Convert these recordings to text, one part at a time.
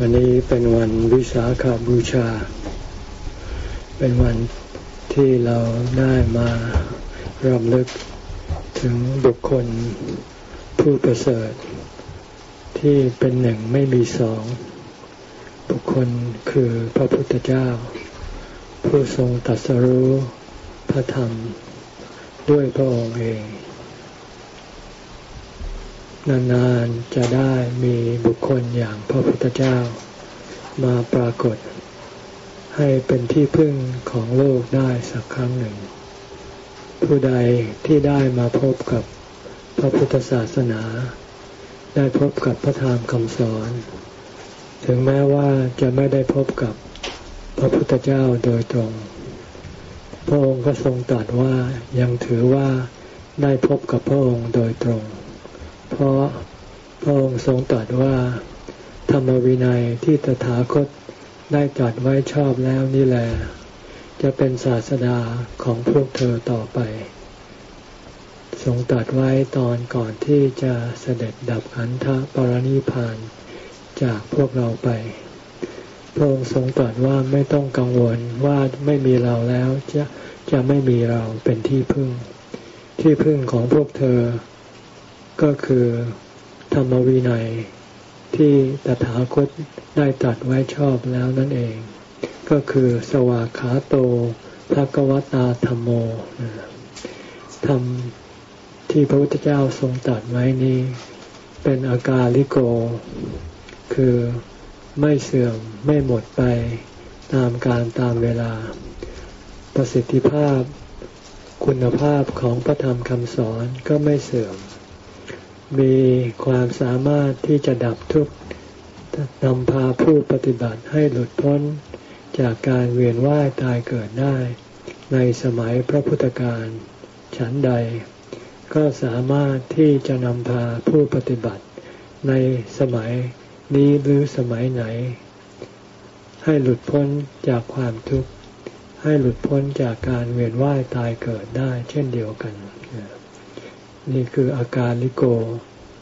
วันนี้เป็นวันวิสาขาบูชา เป็นวันที่เราได้มารำลึกถึงบุคคลผู้ประเสริฐ ที่เป็นหนึ่งไม่มีสอง บุคคลคือพระพุทธเจ้า ผู้ทรงตัดสรู้พระธรรมด้วยพระองค์เอง นานๆจะได้มีบุคคลอย่างพระพุทธเจ้า มาปรากฏ ให้เป็นที่พึ่งของโลกได้สักครั้งหนึ่ง ผู้ใดที่ได้มาพบกับพระพุทธศาสนา ได้พบกับพระธรรมคำสอน ถึงแม้ว่าจะไม่ได้พบกับพระพุทธเจ้าโดยตรง พระองค์ก็ทรงตรัสว่ายังถือว่าได้พบกับพระองค์โดยตรง เพราะพระองค์ทรงตรัสว่า ธรรมวินัยที่ตถาคตได้ตรัสไว้ชอบแล้วนี่แหละจะเป็นศาสดาของพวกเธอต่อไป ทรงตรัสไว้ตอนก่อนที่จะเสด็จดับขันธปรณิพานจากพวกเราไป พระองค์ทรงตรัสว่าไม่ต้องกังวลว่าไม่มีเราแล้วจะจะไม่มีเราเป็นที่พึ่ง ที่พึ่งของพวกเธอ ก็คือธรรมวินัยที่ตถาคตได้ตัดไว้ชอบแล้วนั่นเอง ก็คือสวากขาโตภกวตาธรรมโมธรรมที่พระพุทธเจ้าทรงตัดไว้นี้ เป็นอากาลิโก คือไม่เสื่อมไม่หมดไปตามการตามเวลา ประสิทธิภาพคุณภาพของพระธรรมคำสอนก็ไม่เสื่อม มีความสามารถที่จะดับทุกข์นำพาผู้ปฏิบัติให้หลุดพ้นจากการเวียนว่ายตายเกิดได้ ในสมัยพระพุทธการฉันใด ก็สามารถที่จะนำพาผู้ปฏิบัติ ในสมัยนี้หรือสมัยไหน ให้หลุดพ้นจากความทุกข์ ให้หลุดพ้นจากการเวียนว่ายตายเกิดได้เช่นเดียวกัน นี่คืออาการลิโก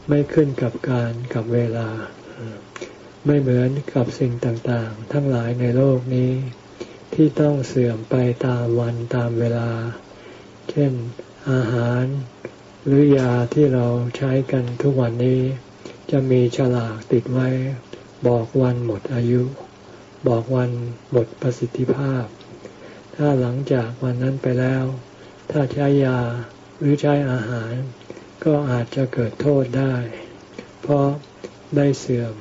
ไม่ขึ้นกับการกับเวลา ไม่เหมือนกับสิ่งต่างๆ ทั้งหลายในโลกนี้ ที่ต้องเสื่อมไปตามวันตามเวลา เช่นอาหารหรือยาที่เราใช้กันทุกวันนี้ จะมีฉลากติดไว้ บอกวันหมดอายุ บอกวันหมดประสิทธิภาพ ถ้าหลังจากวันนั้นไปแล้ว ถ้าใช้ยา หรือใช้อาหาร ก็อาจจะเกิดโทษได้ เพราะได้เสื่อม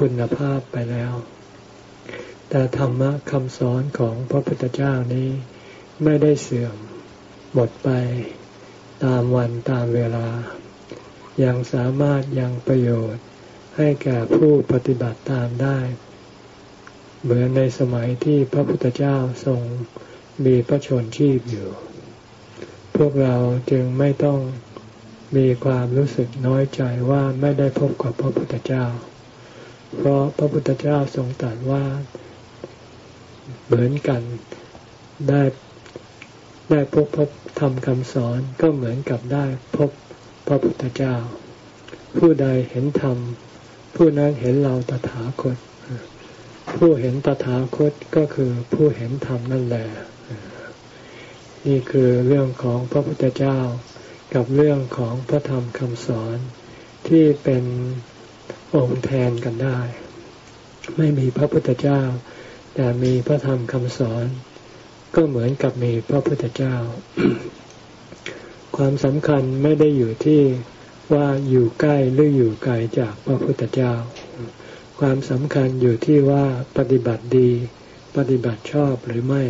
คุณภาพไปแล้ว แต่ธรรมะคำสอนของพระพุทธเจ้านี้ไม่ได้เสื่อมหมดไปตามวันตามเวลา ยังสามารถยังประโยชน์ให้แก่ผู้ปฏิบัติตามได้ เหมือนในสมัยที่พระพุทธเจ้าทรงมีพระชนชีพอยู่ วกเราจึงไม่ต้องมีความรู้สึกน้อยใจว่าไม่ได้พบกับพระพุทธเจ้า เพราะพระพุทธเจ้าทรงตรัสว่าเหมือนกันได้ได้พบพบทำคำสอนก็เหมือนกับได้พบพระพุทธเจ้า ผู้ใดเห็นธรรม ผู้นั้นเห็นเราตถาคต ผู้เห็นตถาคตก็คือผู้เห็นธรรมนั่นแหละ นี่คือเรื่องของพระพุทธเจ้า กับเรื่องของพระธรรมคำสอนที่เป็นองค์แทนกันได้ ไม่มีพระพุทธเจ้า แต่มีพระธรรมคำสอน ก็เหมือนกับมีพระพุทธเจ้า ความสำคัญไม่ได้อยู่ที่ว่าอยู่ใกล้หรืออยู่ไกลจากพระพุทธเจ้า ความสำคัญอยู่ที่ว่าปฏิบัติดี ปฏิบัติชอบหรือไม่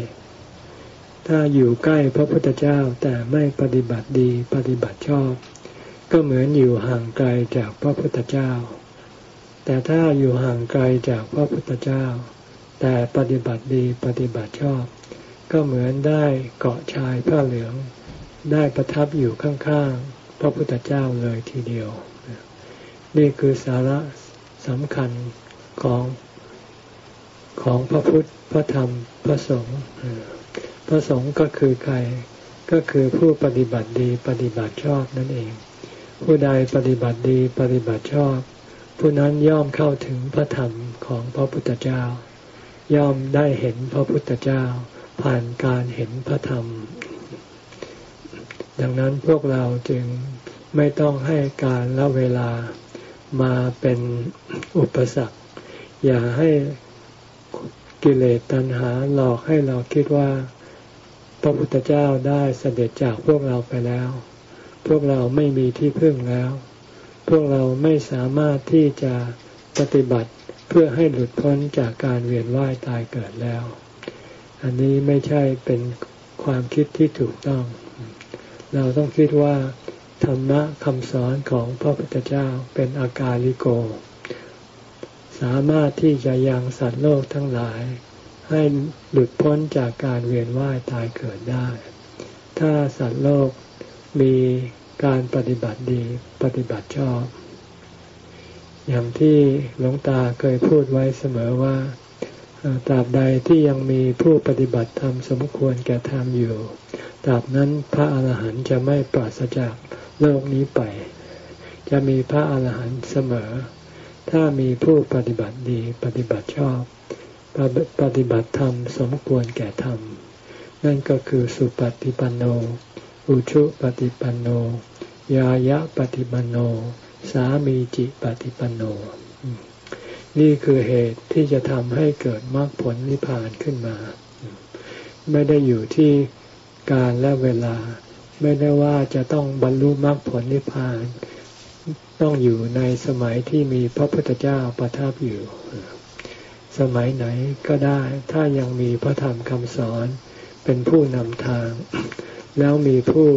ถ้าอยู่ใกล้พระพุทธเจ้าแต่ไม่ปฏิบัติดีปฏิบัติชอบ ก็เหมือนอยู่ห่างไกลจากพระพุทธเจ้า แต่ถ้าอยู่ห่างไกลจากพระพุทธเจ้า แต่ปฏิบัติดีปฏิบัติชอบ ก็เหมือนได้เกาะชายผ้าเหลือง ได้ประทับอยู่ข้างๆพระพุทธเจ้าเลยทีเดียว นี่คือสาระสำคัญของของพระพุทธพระธรรมพระสงฆ์ พระสงฆ์ก็คือใคร ก็คือผู้ปฏิบัติดีปฏิบัติชอบนั่นเอง ผู้ใดปฏิบัติดีปฏิบัติชอบ ผู้นั้นย่อมเข้าถึงพระธรรมของพระพุทธเจ้า ย่อมได้เห็นพระพุทธเจ้า ผ่านการเห็นพระธรรม ดังนั้นพวกเราจึงไม่ต้องให้การละเวลามาเป็นอุปสรรค อย่าให้กิเลสตัณหาหลอกให้เราคิดว่า พระพุทธเจ้าได้เสด็จจากพวกเราไปแล้ว พวกเราไม่มีที่พึ่งแล้ว พวกเราไม่สามารถที่จะปฏิบัติเพื่อให้หลุดพ้นจากการเวียนว่ายตายเกิดแล้ว อันนี้ไม่ใช่เป็นความคิดที่ถูกต้อง เราต้องคิดว่า ธรรมะคำสอนของพระพุทธเจ้าเป็นอากาลิโก สามารถที่จะยังสัตว์โลกทั้งหลาย ให้หลุดพ้นจากการเวียนว่ายตายเกิดได้ ถ้าสัตว์โลกมีการปฏิบัติดีปฏิบัติชอบ อย่างที่หลวงตาเคยพูดไว้เสมอว่าตราบใดที่ยังมีผู้ปฏิบัติธรรมสมควรแก่ธรรมอยู่ตราบนั้นพระอาหารหันต์จะไม่ปราศจากโลกนี้ไป จะมีพระอาหารหันต์เสมอ ถ้ามีผู้ปฏิบัติดีปฏิบัติชอบ ปฏิบัติธรรมสมควรแก่ธรรม นั่นก็คือสุปฏิปันโน อุชุปฏิปันโน ยายะปฏิปันโน สามีจิปฏิปันโน นี่คือเหตุที่จะทำให้เกิดมรรคผลนิพพานขึ้นมา ไม่ได้อยู่ที่การและเวลา ไม่ได้ว่าจะต้องบรรลุมรรคผลนิพพาน ต้องอยู่ในสมัยที่มีพระพุทธเจ้าประทับอยู่ สมัยไหนก็ได้ ถ้ายังมีพระธรรมคำสอนเป็นผู้นำทาง แล้วมีผู้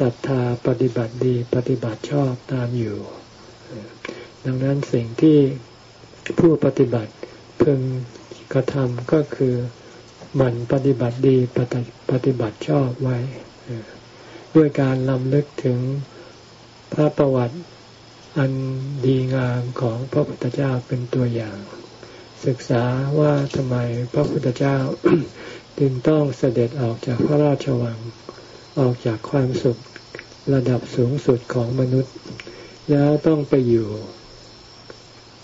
ศรัทธาปฏิบัติดีปฏิบัติชอบตามอยู่ ดังนั้นสิ่งที่ผู้ปฏิบัติพึงกระทำก็คือมันปฏิบัติดีปฏิบัติชอบไว้ ด้วยการลำลึกถึงพระประวัติอันดีงามของพระพุทธเจ้าเป็นตัวอย่าง ศึกษาว่าทำไมพระพุทธเจ้าจึงต้องเสด็จออกจากพระราชวัง ออกจากความสุขระดับสูงสุดของมนุษย์ แล้วต้องไปอยู่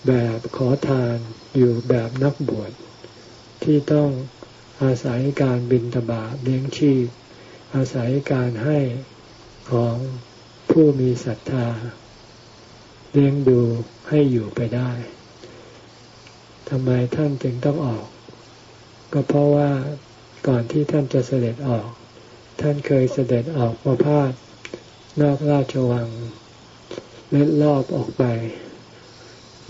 แบบขอทานอยู่แบบนักบวช ที่ต้องอาศัยการบินตบาเลี้ยงชีพ อาศัยการให้ของผู้มีศรัทธา เลี้ยงดูให้อยู่ไปได้ ทำไมท่านจึงต้องออก ก็เพราะว่าก่อนที่ท่านจะเสด็จออก ท่านเคยเสด็จออกมาพาดนอกราชวังเล็ดรอบออกไป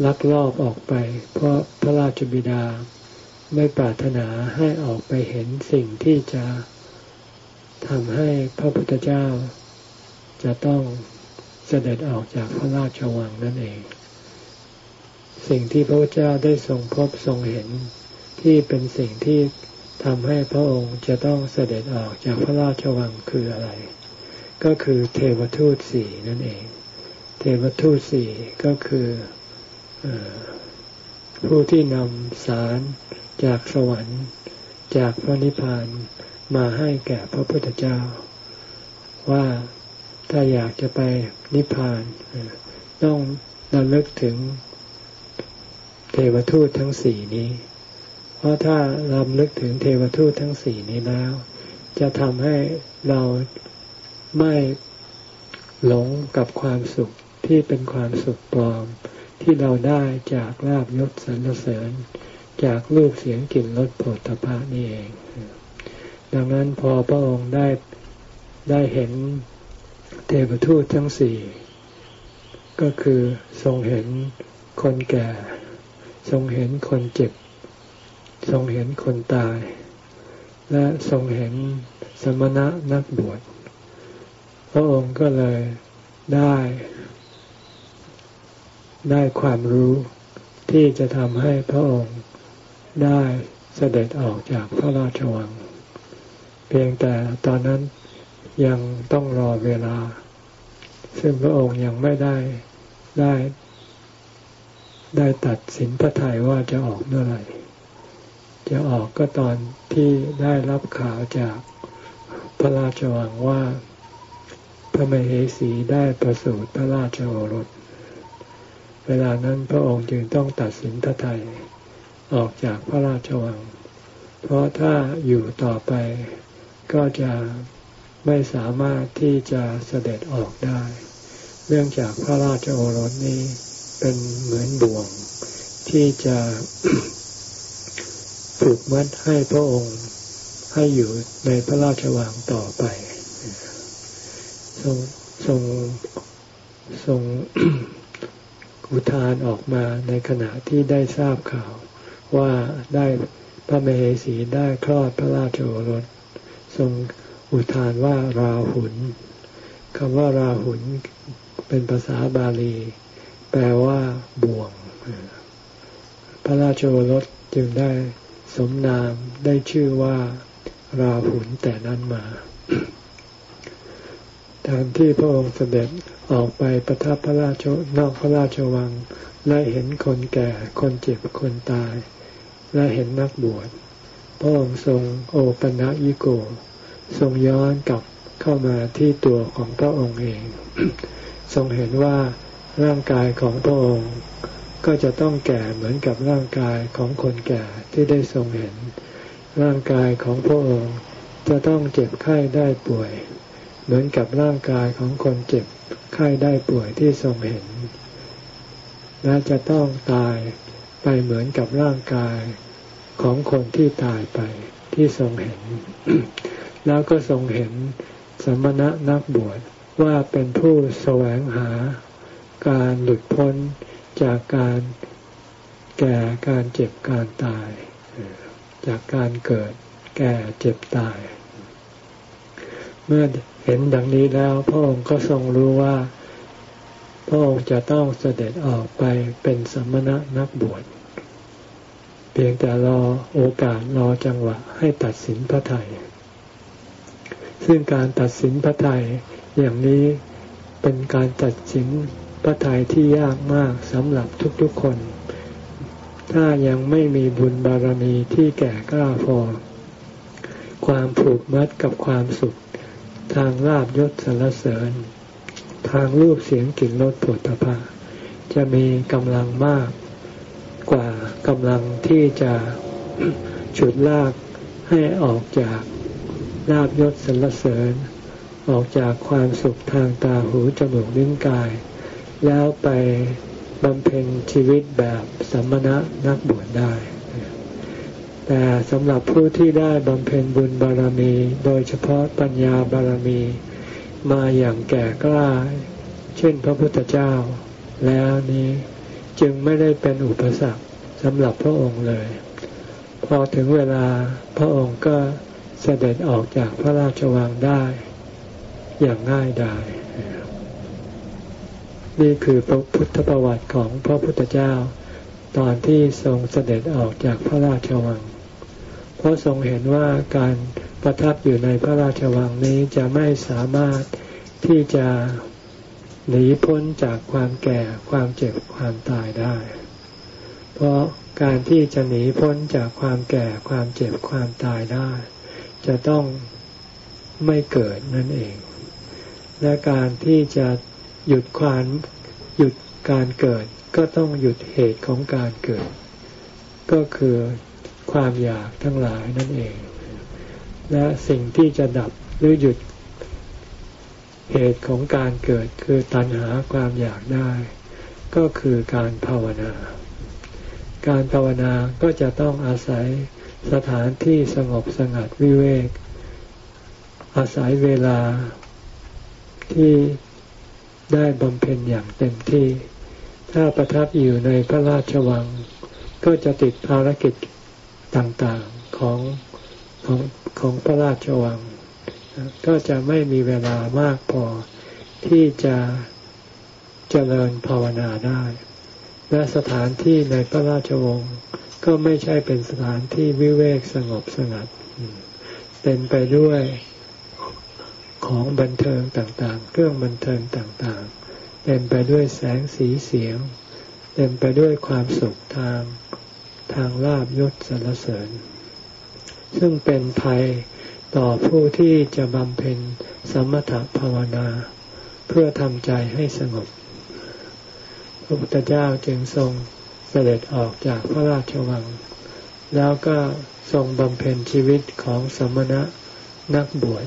ลักลอบออกไป เพราะพระราชบิดาไม่ปรารถนาให้ออกไปเห็นสิ่งที่จะทำให้พระพุทธเจ้าจะต้องเสด็จออกจากพระราชวังนั่นเอง สิ่งที่พระพุทธเจ้าได้ทรงพบทรงเห็น ที่เป็นสิ่งที่ทำให้พระองค์จะต้องเสด็จออกจากพระราชวังคืออะไร ก็คือเทวทูตสี่นั่นเอง เทวทูตสี่ก็คืออผู้ที่นำสารจากสวรรค์จากพระนิพพานมาให้แก่พระพุทธเจ้า ว่าถ้าอยากจะไปนิพพานต้องระลึกถึง เทวทูตทั้งสี่นี้ เพราะถ้าลำลึกถึงเทวทูตทั้งสี่นี้แล้ว จะทำให้เราไม่หลงกับความสุขที่เป็นความสุขปลอม ที่เราได้จากลาบยศสรรเสริญ จากรูปเสียงกลิ่นรสผลตภะนี่เอง ดังนั้นพอพระองค์ได้ได้เห็นเทวทูตทั้งสี่ก็คือทรงเห็นคนแก่ ทรงเห็นคนเจ็บ ทรงเห็นคนตาย และทรงเห็นสมณะนักบวช พระองค์ก็เลยได้ได้ความรู้ที่จะทำให้พระองค์ได้เสด็จออกจากพระราชวัง เพียงแต่ตอนนั้นยังต้องรอเวลา ซึ่งพระองค์ยังไม่ได้ได้ ได้ตัดสินพระทัยว่าจะออกเมื่อไหร่ จะออกก็ตอนที่ได้รับข่าวจากพระราชวังว่าพระมเหสีได้ประสูติพระราชโอรส เวลานั้นพระองค์จึงต้องตัดสินพระทัยออกจากพระราชวัง เพราะถ้าอยู่ต่อไปก็จะไม่สามารถที่จะเสด็จออกได้เนื่องจากพระราชโอรสนี้ เป็นเหมือนบ่วง ที่จะผูกมัดให้พระองค์ให้อยู่ในพระราชวังต่อไป ทรงทรงทรงอุทานออกมาในขณะที่ได้ทราบข่าวว่าได้พระมเหสีได้คลอดพระราชโอรส ทรงอุทานว่าราหุลคำว่าราหุลเป็นภาษาบาลี แปลว่าบ่วง พระราชโอรสจึงได้สมนามได้ชื่อว่า ราหุลแต่นั้นมาตามที่พระองค์เสด็จออกไปประทับพระราชนอกพระราชวัง และเห็นคนแก่คนเจ็บคนตาย และเห็นนักบวชพระองค์ทรงโอปนะยิโก ทรงย้อนกลับเข้ามาที่ตัวของพระองค์เอง ทรงเห็นว่า ร่างกายของพระองค์ก็จะต้องแก่เหมือนกับร่างกายของคนแก่ที่ได้ทรงเห็น ร่างกายของพระองค์จะต้องเจ็บไข้ได้ป่วย เหมือนกับร่างกายของคนเจ็บไข้ได้ป่วยที่ทรงเห็น และจะต้องตายไปเหมือนกับร่างกายของคนที่ตายไปที่ทรงเห็น แล้วก็ทรงเห็นสมณะนักบวชว่าเป็นผู้แสวงหา การหลุดพ้นจากการแก่การเจ็บการตาย จากการเกิดแก่เจ็บตาย เมื่อเห็นดังนี้แล้วพระองค์ก็ทรงรู้ว่า พระองค์จะต้องเสด็จออกไปเป็นสมณะนักบวชเพียงแต่รอโอกาสรอจังหวะให้ตัดสินพระไทย ซึ่งการตัดสินพระไทยอย่างนี้เป็นการตัดสิน พระทัยที่ยากมากสำหรับทุกๆคน ถ้ายังไม่มีบุญบารมีที่แก่กล้าพอ ความผูกมัดกับความสุข ทางลาบยศสรรเสริญ ทางรูปเสียงกลิ่นรสผลตภะจะมีกำลังมากกว่ากำลังที่จะฉุดลากให้ออกจากลาบยศสรรเสริญ ออกจากความสุขทางตาหูจมูกลิ้นกาย แล้วไปบำเพ็ญชีวิตแบบสัมมณะนักบวชได้ แต่สำหรับผู้ที่ได้บำเพ็ญบุญบารมี โดยเฉพาะปัญญาบารมี มาอย่างแก่กล้า เช่นพระพุทธเจ้า แล้วนี้จึงไม่ได้เป็นอุปสรรคสำหรับพระองค์เลย พอถึงเวลาพระองค์ก็เสด็จออกจากพระราชวังได้ อย่างง่ายดาย นี่คือพระพุทธประวัติของพระพุทธเจ้า ตอนที่ทรงเสด็จออกจากพระราชวัง เพราะทรงเห็นว่าการประทับอยู่ในพระราชวังนี้จะไม่สามารถที่จะหนีพ้นจากความแก่ความเจ็บความตายได้ เพราะการที่จะหนีพ้นจากความแก่ความเจ็บความตายได้ จะต้องไม่เกิดนั่นเอง และการที่จะ หยุดความหยุดการเกิด ก็ต้องหยุดเหตุของการเกิด ก็คือความอยากทั้งหลายนั่นเอง และสิ่งที่จะดับหรือหยุดเหตุของการเกิดคือตัณหาความอยากได้ ก็คือการภาวนา การภาวนาก็จะต้องอาศัยสถานที่สงบสงัดวิเวก อาศัยเวลาที่ ได้บำเพ็ญอย่างเต็มที่ ถ้าประทับอยู่ในพระราชวัง ก็จะติดภารกิจต่างๆของของของพระราชวัง ก็จะไม่มีเวลามากพอที่จะเจริญภาวนาได้ และสถานที่ในพระราชวงศ์ก็ไม่ใช่เป็นสถานที่วิเวกสงบสงัด เต็มไปด้วย ของบันเทิงต่างๆ เครื่องบันเทิงต่างๆ เต็มไปด้วยแสงสีเสียง เต็มไปด้วยความสุขทางทางลาบยศสรรเสริญ ซึ่งเป็นภัยต่อผู้ที่จะบำเพ็ญสมถภาวนา เพื่อทำใจให้สงบพพระพุทธเจ้าจึงทรงเสด็จออกจากพระราชวัง แล้วก็ทรงบำเพ็ญชีวิตของสมณะนักบวช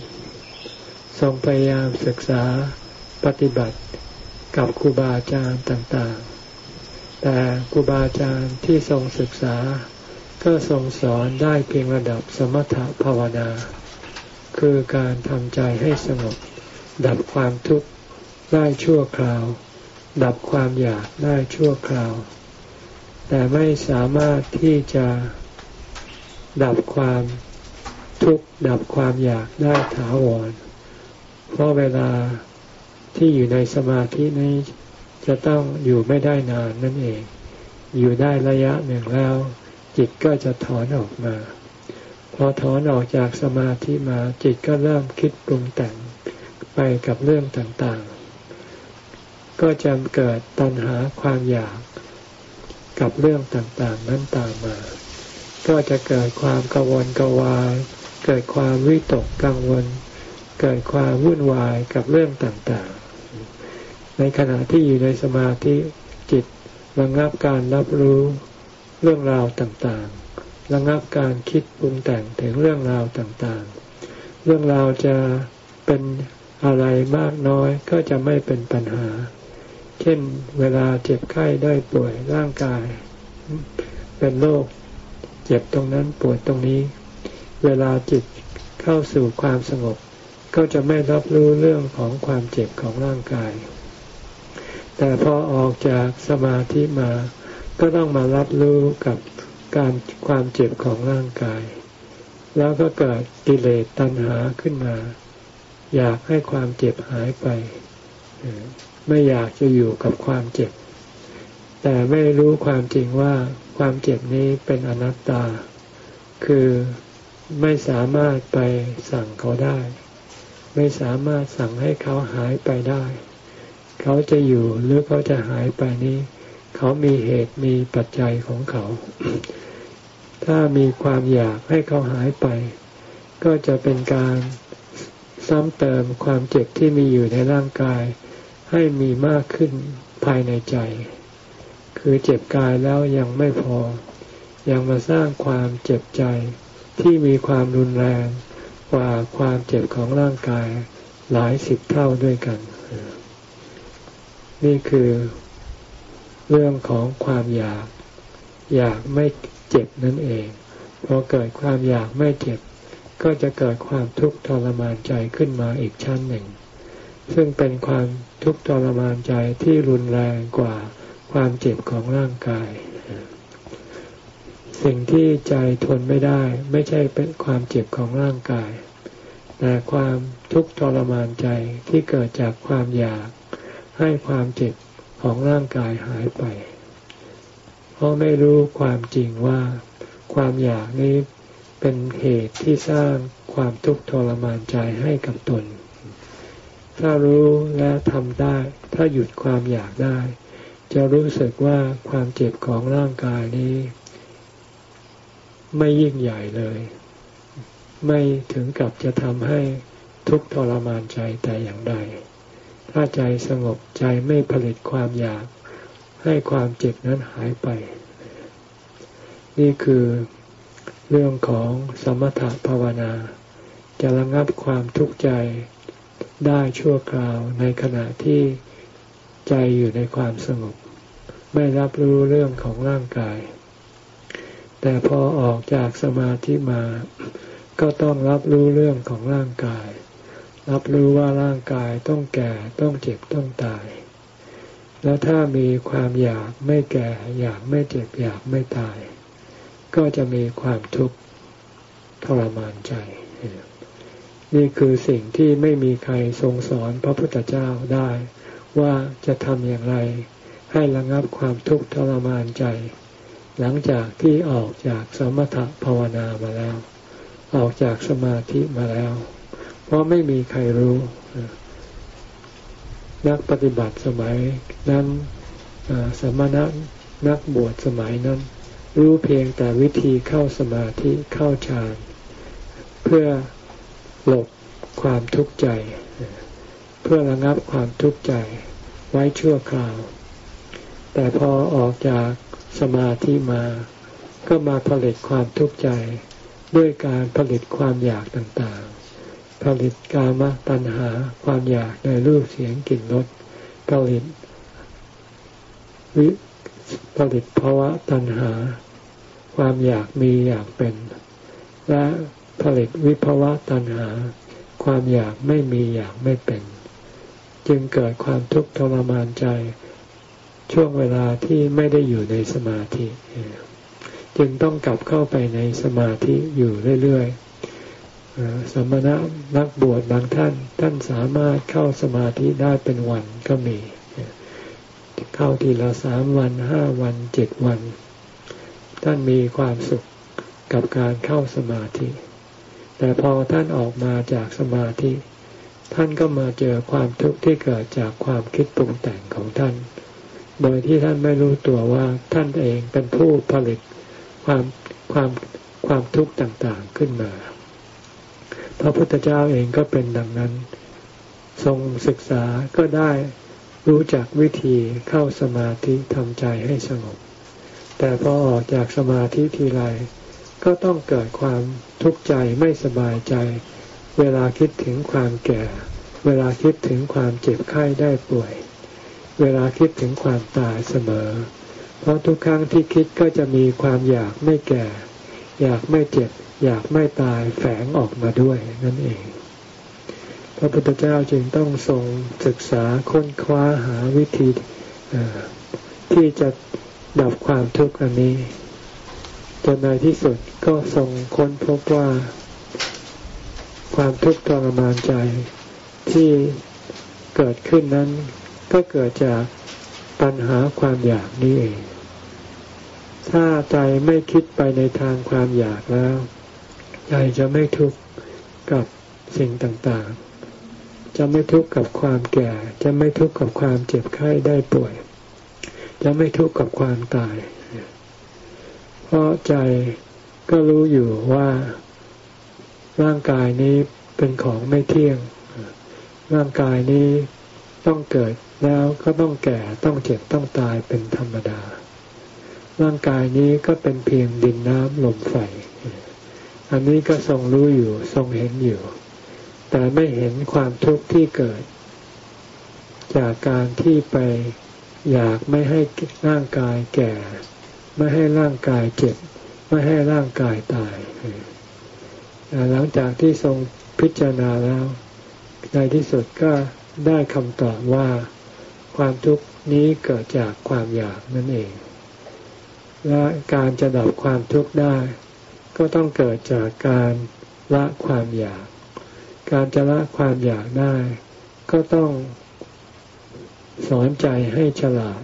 ทรงพยายามศึกษาปฏิบัติกับครูบาอาจารย์ต่างๆ แต่ครูบาอาจารย์ที่ทรงศึกษา ก็ทรงสอนได้เพียงระดับสมถภาวนา คือการทำใจให้สงบ ดับความทุกข์ได้ชั่วคราว ดับความอยากได้ชั่วคราว แต่ไม่สามารถที่จะดับความทุกข์ดับความอยากได้ถาวร เพราะเวลาที่อยู่ในสมาธินี้จะต้องอยู่ไม่ได้นานนั่นเอง อยู่ได้ระยะหนึ่งแล้ว จิตก็จะถอนออกมา พอถอนออกจากสมาธิมาจิตก็เริ่มคิดปรุงแต่งไปกับเรื่องต่างๆ ก็จะเกิดตัณหาความอยากกับเรื่องต่างๆ นั้นตามมา ก็จะเกิดความกังวลกวาย เกิดความวิตกกังวล เกิดความวุ่นวายกับเรื่องต่างๆ ในขณะที่อยู่ในสมาธิจิตระงับการรับรู้เรื่องราวต่างๆ ระงับการคิดปรุงแต่งถึงเรื่องราวต่างๆ เรื่องราวจะเป็นอะไรมากน้อยก็จะไม่เป็นปัญหา เช่นเวลาเจ็บไข้ได้ป่วยร่างกาย เป็นโรคเจ็บตรงนั้นปวดตรงนี้ เวลาจิตเข้าสู่ความสงบ ก็จะไม่รับรู้เรื่องของความเจ็บของร่างกาย แต่พอออกจากสมาธิมา ก็ต้องมารับรู้กับการความเจ็บของร่างกาย แล้วก็เกิดกิเลสตัณหาขึ้นมา อยากให้ความเจ็บหายไป ไม่อยากจะอยู่กับความเจ็บ แต่ไม่รู้ความจริงว่าความเจ็บนี้เป็นอนัตตา คือไม่สามารถไปสั่งเขาได้ ไม่สามารถสั่งให้เขาหายไปได้ เขาจะอยู่หรือเขาจะหายไปนี้ เขามีเหตุมีปัจจัยของเขา ถ้ามีความอยากให้เขาหายไป ก็จะเป็นการซ้ำเติมความเจ็บที่มีอยู่ในร่างกาย ให้มีมากขึ้นภายในใจ คือเจ็บกายแล้วยังไม่พอ ยังมาสร้างความเจ็บใจที่มีความรุนแรง กว่าความเจ็บของร่างกายหลายสิบเท่าด้วยกัน นี่คือเรื่องของความอยาก อยากไม่เจ็บนั่นเอง พอเกิดความอยากไม่เจ็บ ก็จะเกิดความทุกข์ทรมานใจขึ้นมาอีกชั้นหนึ่ง ซึ่งเป็นความทุกข์ทรมานใจที่รุนแรงกว่าความเจ็บของร่างกาย สิ่งที่ใจทนไม่ได้ ไม่ใช่เป็นความเจ็บของร่างกาย แต่ความทุกข์ทรมานใจที่เกิดจากความอยากให้ความเจ็บของร่างกายหายไป เพราะไม่รู้ความจริงว่า ความอยากนี้เป็นเหตุที่สร้างความทุกข์ทรมานใจให้กับตน ถ้ารู้และทำได้ ถ้าหยุดความอยากได้ จะรู้สึกว่าความเจ็บของร่างกายนี้ ไม่ยิ่งใหญ่เลย ไม่ถึงกับจะทำให้ทุกทรมานใจแต่อย่างใด ถ้าใจสงบใจไม่ผลิตความอยาก ให้ความเจ็บนั้นหายไป นี่คือเรื่องของสมถภาวนา จะระงับความทุกข์ใจได้ชั่วคราวในขณะที่ใจอยู่ในความสงบ ไม่รับรู้เรื่องของร่างกาย แต่พอออกจากสมาธิมา ก็ต้องรับรู้เรื่องของร่างกาย รับรู้ว่าร่างกายต้องแก่ต้องเจ็บต้องตาย แล้วถ้ามีความอยากไม่แก่อยากไม่เจ็บอยากไม่ตาย ก็จะมีความทุกข์ทรมานใจ นี่คือสิ่งที่ไม่มีใครทรงสอนพระพุทธเจ้าได้ ว่าจะทำอย่างไร ให้ระงับความทุกข์ทรมานใจ หลังจากที่ออกจากสมถภาวนามาแล้ว ออกจากสมาธิมาแล้ว เพราะไม่มีใครรู้ นักปฏิบัติสมัยนั้นสมณะนักบวชสมัยนั้น รู้เพียงแต่วิธีเข้าสมาธิเข้าฌานเพื่อหลบความทุกข์ใจ เพื่อระงับความทุกข์ใจไว้ชั่วคราวแแต่พอออกจาก สมาธิมา ก็มาผลิตความทุกข์ใจ ด้วยการผลิตความอยากต่างๆ ผลิตกามตัณหาความอยากในรูปเสียงกลิ่นรสผลิตวิผลิตภาวะตัณหา ความอยากมีอยากเป็น และผลิตวิภาวะตัณหา ความอยากไม่มีอยากไม่เป็น จึงเกิดความทุกข์ทรมานใจ ช่วงเวลาที่ไม่ได้อยู่ในสมาธิ จึงต้องกลับเข้าไปในสมาธิอยู่เรื่อยๆสมณะนักบวชบางท่าน ท่านสามารถเข้าสมาธิได้เป็นวันก็มี เข้าทีละสามวันห้าวันเจ็ดวัน ท่านมีความสุขกับการเข้าสมาธิ แต่พอท่านออกมาจากสมาธิ ท่านก็มาเจอความทุกข์ที่เกิดจากความคิดปรุงแต่งของท่าน โดยที่ท่านไม่รู้ตัวว่าท่านเองเป็นผู้ผลิตความความความทุกข์ต่างๆขึ้นมา พระพุทธเจ้าเองก็เป็นดังนั้น ทรงศึกษาก็ได้รู้จักวิธีเข้าสมาธิทำใจให้สงบ แต่พอออกจากสมาธิทีไรก็ต้องเกิดความทุกข์ใจไม่สบายใจ เวลาคิดถึงความแก่ เวลาคิดถึงความเจ็บไข้ได้ป่วย เวลาคิดถึงความตายเสมอ เพราะทุกครั้งที่คิดก็จะมีความอยากไม่แก่ อยากไม่เจ็บ อยากไม่ตายแฝงออกมาด้วยนั่นเอง พระพุทธเจ้าจึงต้องทรงศึกษาค้นคว้าหาวิธีที่จะดับความทุกข์อันนี้จนในที่สุดก็ทรงค้นพบว่า ความทุกข์ทรมานใจที่เกิดขึ้นนั้น ก็เกิดจากปัญหาความอยากนี้เอง ถ้าใจไม่คิดไปในทางความอยากแล้ว ใจจะไม่ทุกข์กับสิ่งต่างๆ จะไม่ทุกข์กับความแก่ จะไม่ทุกข์กับความเจ็บไข้ได้ป่วย จะไม่ทุกข์กับความตาย เพราะใจก็รู้อยู่ว่าร่างกายนี้เป็นของไม่เที่ยง ร่างกายนี้ต้องเกิด แล้วก็ต้องแก่ต้องเจ็บต้องตายเป็นธรรมดา ร่างกายนี้ก็เป็นเพียงดินน้ำลมไฟ อันนี้ก็ทรงรู้อยู่ทรงเห็นอยู่ แต่ไม่เห็นความทุกข์ที่เกิด จากการที่ไปอยากไม่ให้ร่างกายแก่ ไม่ให้ร่างกายเจ็บ ไม่ให้ร่างกายตายหลังจากที่ทรงพิจารณาแล้ว ในที่สุดก็ได้คำตอบว่า ความทุกข์นี้เกิดจากความอยากนั่นเอง และการจะดับความทุกข์ได้ ก็ต้องเกิดจากการละความอยาก การจะละความอยากได้ ก็ต้องสอนใจให้ฉลาด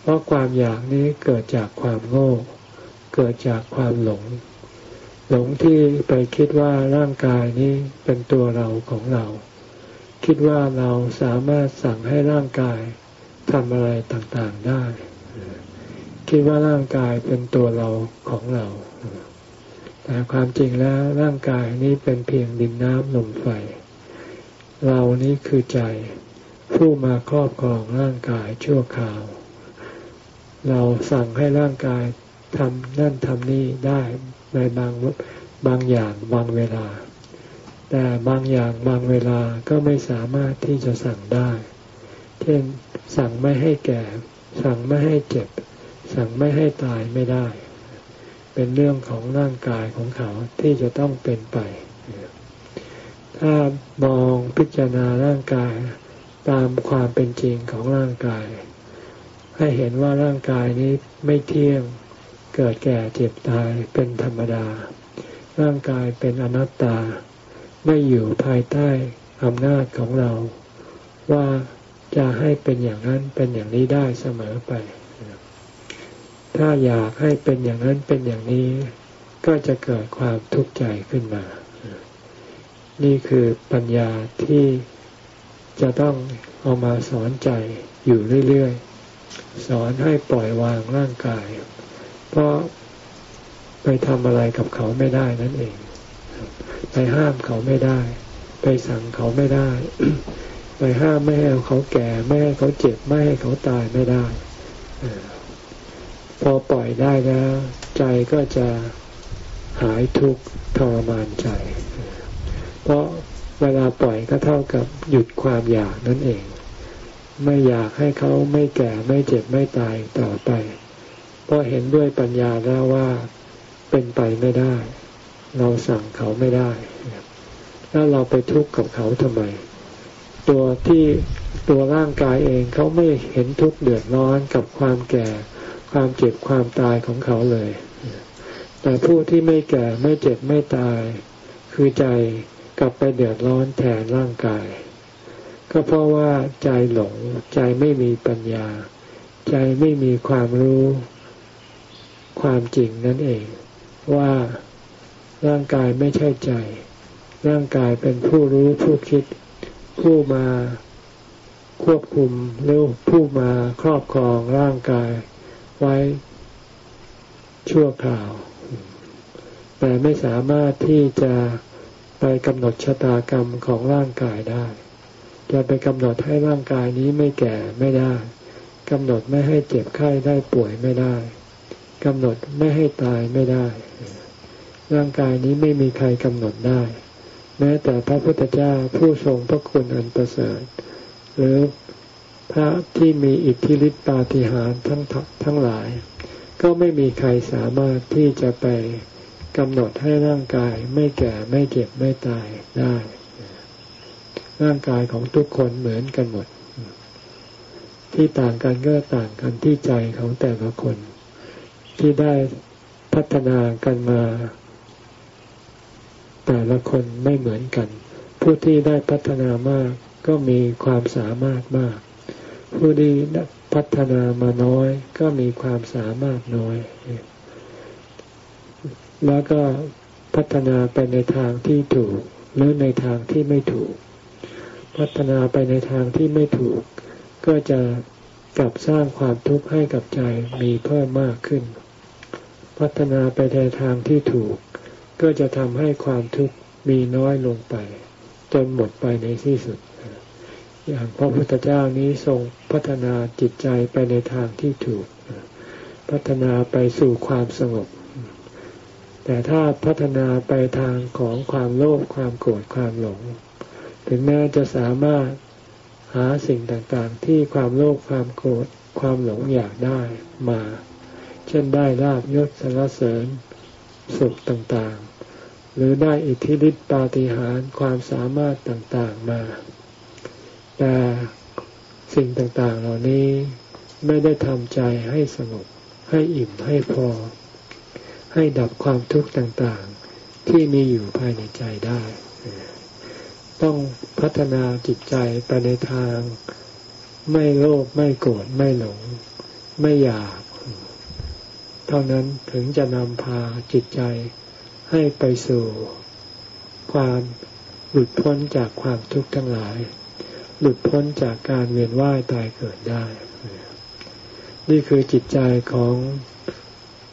เพราะความอยากนี้เกิดจากความโง่ เกิดจากความหลง หลงที่ไปคิดว่าร่างกายนี้เป็นตัวเราของเรา คิดว่าเราสามารถสั่งให้ร่างกายทำอะไรต่างๆได้ คิดว่าร่างกายเป็นตัวเราของเรา แต่ความจริงแล้วร่างกายนี้เป็นเพียงดินน้ำลมไฟ เรานี้คือใจผู้มาครอบครองร่างกายชั่วคราว เราสั่งให้ร่างกายทำนั่นทำนี่ได้ในบางบางอย่างบางเวลา แต่บางอย่างบางเวลาก็ไม่สามารถที่จะสั่งได้ เช่น สั่งไม่ให้แก่ สั่งไม่ให้เจ็บ สั่งไม่ให้ตายไม่ได้ เป็นเรื่องของร่างกายของเขาที่จะต้องเป็นไป ถ้ามองพิจารณาร่างกายตามความเป็นจริงของร่างกาย ให้เห็นว่าร่างกายนี้ไม่เที่ยง เกิดแก่เจ็บตายเป็นธรรมดา ร่างกายเป็นอนัตตา ไม่อยู่ภายใต้อำนาจของเรา ว่าจะให้เป็นอย่างนั้นเป็นอย่างนี้ได้เสมอไป ถ้าอยากให้เป็นอย่างนั้นเป็นอย่างนี้ ก็จะเกิดความทุกข์ใจขึ้นมา นี่คือปัญญาที่จะต้องเอามาสอนใจอยู่เรื่อยๆ สอนให้ปล่อยวางร่างกาย เพราะไปทำอะไรกับเขาไม่ได้นั่นเอง ไปห้ามเขาไม่ได้ ไปสั่งเขาไม่ได้ ไปห้ามไม่ให้เขาแก่ ไม่ให้เขาเจ็บไม่ให้เขาตายไม่ได้พอปล่อยได้แล้ว ใจก็จะหายทุกข์ทรมานใจ เพราะเวลาปล่อยก็เท่ากับหยุดความอยากนั่นเอง ไม่อยากให้เขาไม่แก่ไม่เจ็บไม่ตายต่อไป เพราะเห็นด้วยปัญญาแล้วว่าเป็นไปไม่ได้ เราสั่งเขาไม่ได้ แล้วเราไปทุกข์กับเขาทำไม ตัวที่ตัวร่างกายเองเขาไม่เห็นทุกข์เดือดร้อนกับความแก่ ความเจ็บความตายของเขาเลย แต่ผู้ที่ไม่แก่ไม่เจ็บไม่ตาย คือใจกลับไปเดือดร้อนแทนร่างกาย ก็เพราะว่าใจหลงใจไม่มีปัญญา ใจไม่มีความรู้ ความจริงนั่นเองว่า ร่างกายไม่ใช่ใจ ร่างกายเป็นผู้รู้ผู้คิด ผู้มาควบคุมหรือผู้มาครอบครองร่างกายไว้ชั่วคราว แต่ไม่สามารถที่จะไปกำหนดชะตากรรมของร่างกายได้ จะไปกำหนดให้ร่างกายนี้ไม่แก่ไม่ได้กำหนดไม่ให้เจ็บไข้ได้ป่วยไม่ได้กำหนดไม่ให้ตายไม่ได้ ร่างกายนี้ไม่มีใครกำหนดได้ แม้แต่พระพุทธเจ้าผู้ทรงพระคุณอันประเสริฐหรือพระที่มีอิทธิฤทธิปาฏิหาริย์ทั้งทั้งหลาย ก็ไม่มีใครสามารถที่จะไปกำหนดให้ร่างกายไม่แก่ไม่เก็บไม่ตายได้ ร่างกายของทุกคนเหมือนกันหมด ที่ต่างกันก็ต่างกันที่ใจของแต่ละคน ที่ได้พัฒนากันมา แต่ละคนไม่เหมือนกัน ผู้ที่ได้พัฒนามากก็มีความสามารถมาก ผู้ที่พัฒนามาน้อยก็มีความสามารถน้อย แล้วก็พัฒนาไปในทางที่ถูกหรือในทางที่ไม่ถูก พัฒนาไปในทางที่ไม่ถูก ก็จะกลับสร้างความทุกข์ให้กับใจมีเพิ่มมากขึ้น พัฒนาไปในทางที่ถูก ก็จะทำให้ความทุกข์มีน้อยลงไป จนหมดไปในที่สุด อย่างพระพุทธเจ้านี้ทรงพัฒนาจิตใจไปในทางที่ถูก พัฒนาไปสู่ความสงบ แต่ถ้าพัฒนาไปทางของความโลภความโกรธความหลง ถึงแม้จะสามารถหาสิ่งต่างๆ ที่ความโลภความโกรธความหลงอยากได้มา เช่นได้ลาบยศสรรเสริญสุขต่างๆ หรือได้อิทธิฤทธิปาฏิหาริย์ความสามารถต่างๆมา แต่สิ่งต่างๆเหล่านี้ไม่ได้ทำใจให้สงบให้อิ่มให้พอ ให้ดับความทุกข์ต่างๆ ที่มีอยู่ภายในใจได้ ต้องพัฒนาจิตใจไปในทาง ไม่โลภไม่โกรธไม่หลง ไม่อยาก เท่านั้นถึงจะนำพาจิตใจ ให้ไปสู่ความหลุดพ้นจากความทุกข์ทั้งหลาย หลุดพ้นจากการเวียนว่ายตายเกิดได้ นี่คือจิตใจของ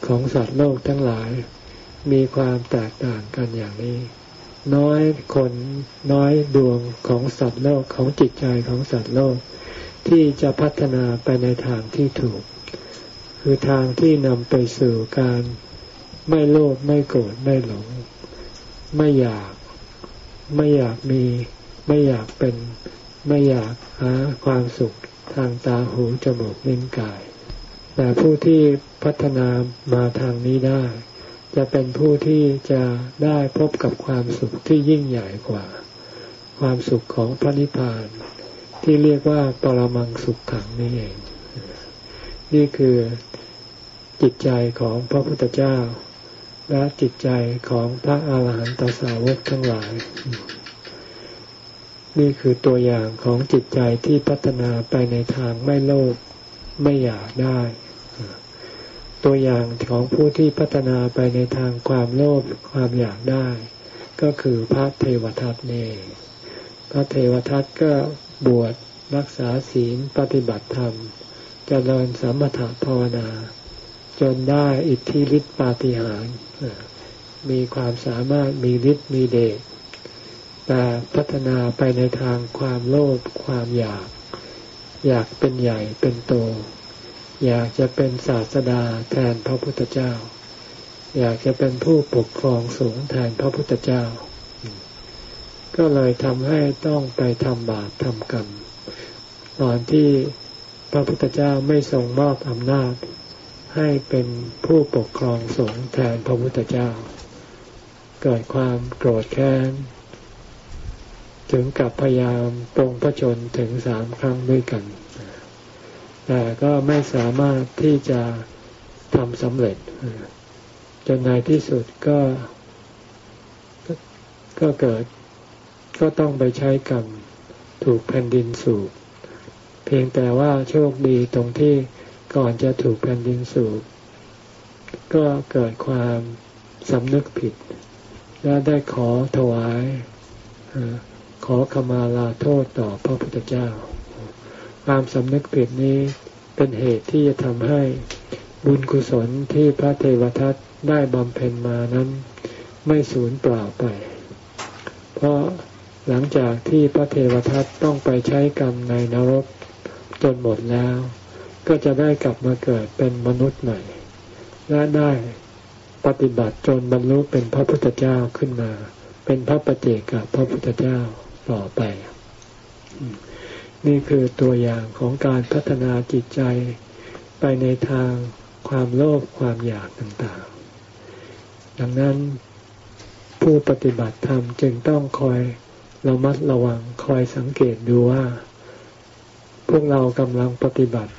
ของสัตว์โลกทั้งหลาย มีความแตกต่างกันอย่างนี้ น้อยคนน้อยดวงของสัตว์โลกของจิตใจของสัตว์โลก ที่จะพัฒนาไปในทางที่ถูก คือทางที่นำไปสู่การ ไม่โลภไม่โกรธไม่หลง ไม่อยาก ไม่อยากมี ไม่อยากเป็น ไม่อยากหาความสุขทางตาหูจมูกลิ้นกาย แต่ผู้ที่พัฒนามาทางนี้ได้ จะเป็นผู้ที่จะได้พบกับความสุขที่ยิ่งใหญ่กว่า ความสุขของพระนิพพาน ที่เรียกว่าปรมังสุขขังนี่เอง นี่คือจิตใจของพระพุทธเจ้า และจิตใจของพระอาหารหันตสาวกทั้งหลาย นี่คือตัวอย่างของจิตใจที่พัฒนาไปในทางไม่โลภไม่อยากได้ ตัวอย่างของผู้ที่พัฒนาไปในทางความโลภความอยากได้ ก็คือพระเทวทัตนี่พระเทวทัตก็บวชรักษาศีลปฏิบัติธรรมจเจริญสมถะภาวนา จนได้อิทธิฤทธิปาฏิหาริย์มีความสามารถมีฤทธิ์มีเดชแต่พัฒนาไปในทางความโลภความอยาก อยากเป็นใหญ่เป็นโต อยากจะเป็นศาสดาแทนพระพุทธเจ้า อยากจะเป็นผู้ปกครองสูงแทนพระพุทธเจ้า ก็เลยทำให้ต้องไปทำบาปทำกรรมตอนที่พระพุทธเจ้าไม่ทรงมอบอำนาจ ให้เป็นผู้ปกครองสงฆ์แทนพระพุทธเจ้า เกิดความโกรธแค้น ถึงกับพยายามปรงพระชนถึงสามครั้งด้วยกัน แต่ก็ไม่สามารถที่จะทำสำเร็จ จนในที่สุดก็ก็เกิดก็ต้องไปใช้กรรมถูกแผ่นดินสูบ เพียงแต่ว่าโชคดีตรงที่ ก่อนจะถูกแผ่นดินสูบก็เกิดความสำนึกผิด และได้ขอถวายขอขมาลาโทษต่อพระพุทธเจ้า ความสำนึกผิดนี้เป็นเหตุที่จะทำให้บุญกุศลที่พระเทวทัตได้บำเพ็ญมานั้น ไม่สูญเปล่าไป เพราะหลังจากที่พระเทวทัตต้องไปใช้กรรมในนรกจนหมดแล้ว ก็จะได้กลับมาเกิดเป็นมนุษย์ใหม่ และได้ปฏิบัติจนบรรลุเป็นพระพุทธเจ้าขึ้นมา เป็นพระปฏิเจกับพระพุทธเจ้าต่อไป นี่คือตัวอย่างของการพัฒนาจิตใจไปในทางความโลภความอยากต่างๆ ดังนั้นผู้ปฏิบัติธรรมจึงต้องคอยระมัดระวังคอยสังเกตดูว่า พวกเรากำลังปฏิบัติ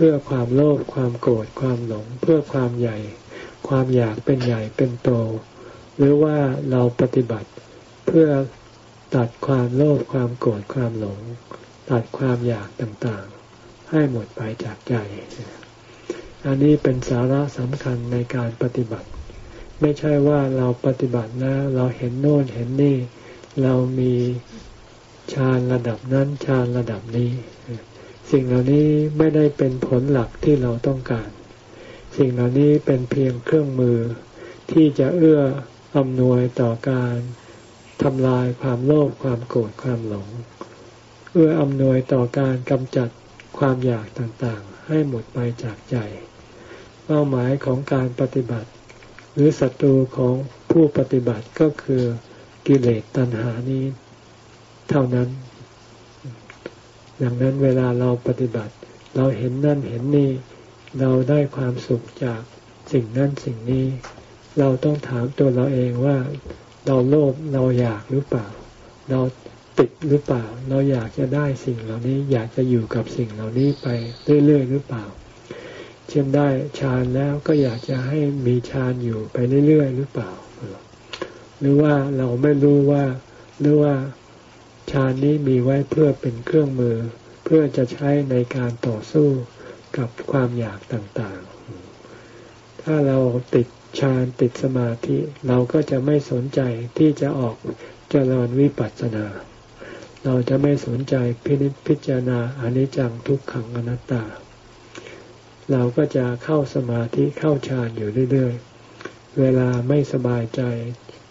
เพื่อความโลภความโกรธความหลง เพื่อความใหญ่ ความอยากเป็นใหญ่เป็นโต หรือว่าเราปฏิบัติเพื่อตัดความโลภความโกรธความหลง ตัดความอยากต่างๆ ให้หมดไปจากใจ อันนี้เป็นสาระสำคัญในการปฏิบัติ ไม่ใช่ว่าเราปฏิบัติแล้วเราเห็นโน่นเห็นนี่ เรามีฌานระดับนั้นฌานระดับนี้ สิ่งเหล่านี้ไม่ได้เป็นผลหลักที่เราต้องการ สิ่งเหล่านี้เป็นเพียงเครื่องมือ ที่จะเอื้ออำนวยต่อการทำลายความโลภความโกรธความหลง เอื้ออำนวยต่อการกำจัดความอยากต่างๆ ให้หมดไปจากใจ เป้าหมายของการปฏิบัติ หรือศัตรูของผู้ปฏิบัติก็คือกิเลสตัณหานี้ เท่านั้น ดังนั้นเวลาเราปฏิบัติ เราเห็นนั่นเห็นนี่ เราได้ความสุขจากสิ่งนั้นสิ่งนี้ เราต้องถามตัวเราเองว่า เราโลภเราอยากหรือเปล่า เราติดหรือเปล่า เราอยากจะได้สิ่งเหล่านี้ อยากจะอยู่กับสิ่งเหล่านี้ไปเรื่อยๆหรือเปล่า เช่นได้ฌานแล้วก็อยากจะให้มีฌานอยู่ไปเรื่อยๆหรือเปล่า หรือว่าเราไม่รู้ว่าหรือว่า ฌานนี้มีไว้เพื่อเป็นเครื่องมือ เพื่อจะใช้ในการต่อสู้กับความอยากต่างๆ ถ้าเราติดฌานติดสมาธิ เราก็จะไม่สนใจที่จะออกเจริญวิปัสสนา เราจะไม่สนใจพินิจพิจารณาอนิจจังทุกขังอนัตตา เราก็จะเข้าสมาธิเข้าฌานอยู่เรื่อยๆ เวลาไม่สบายใจ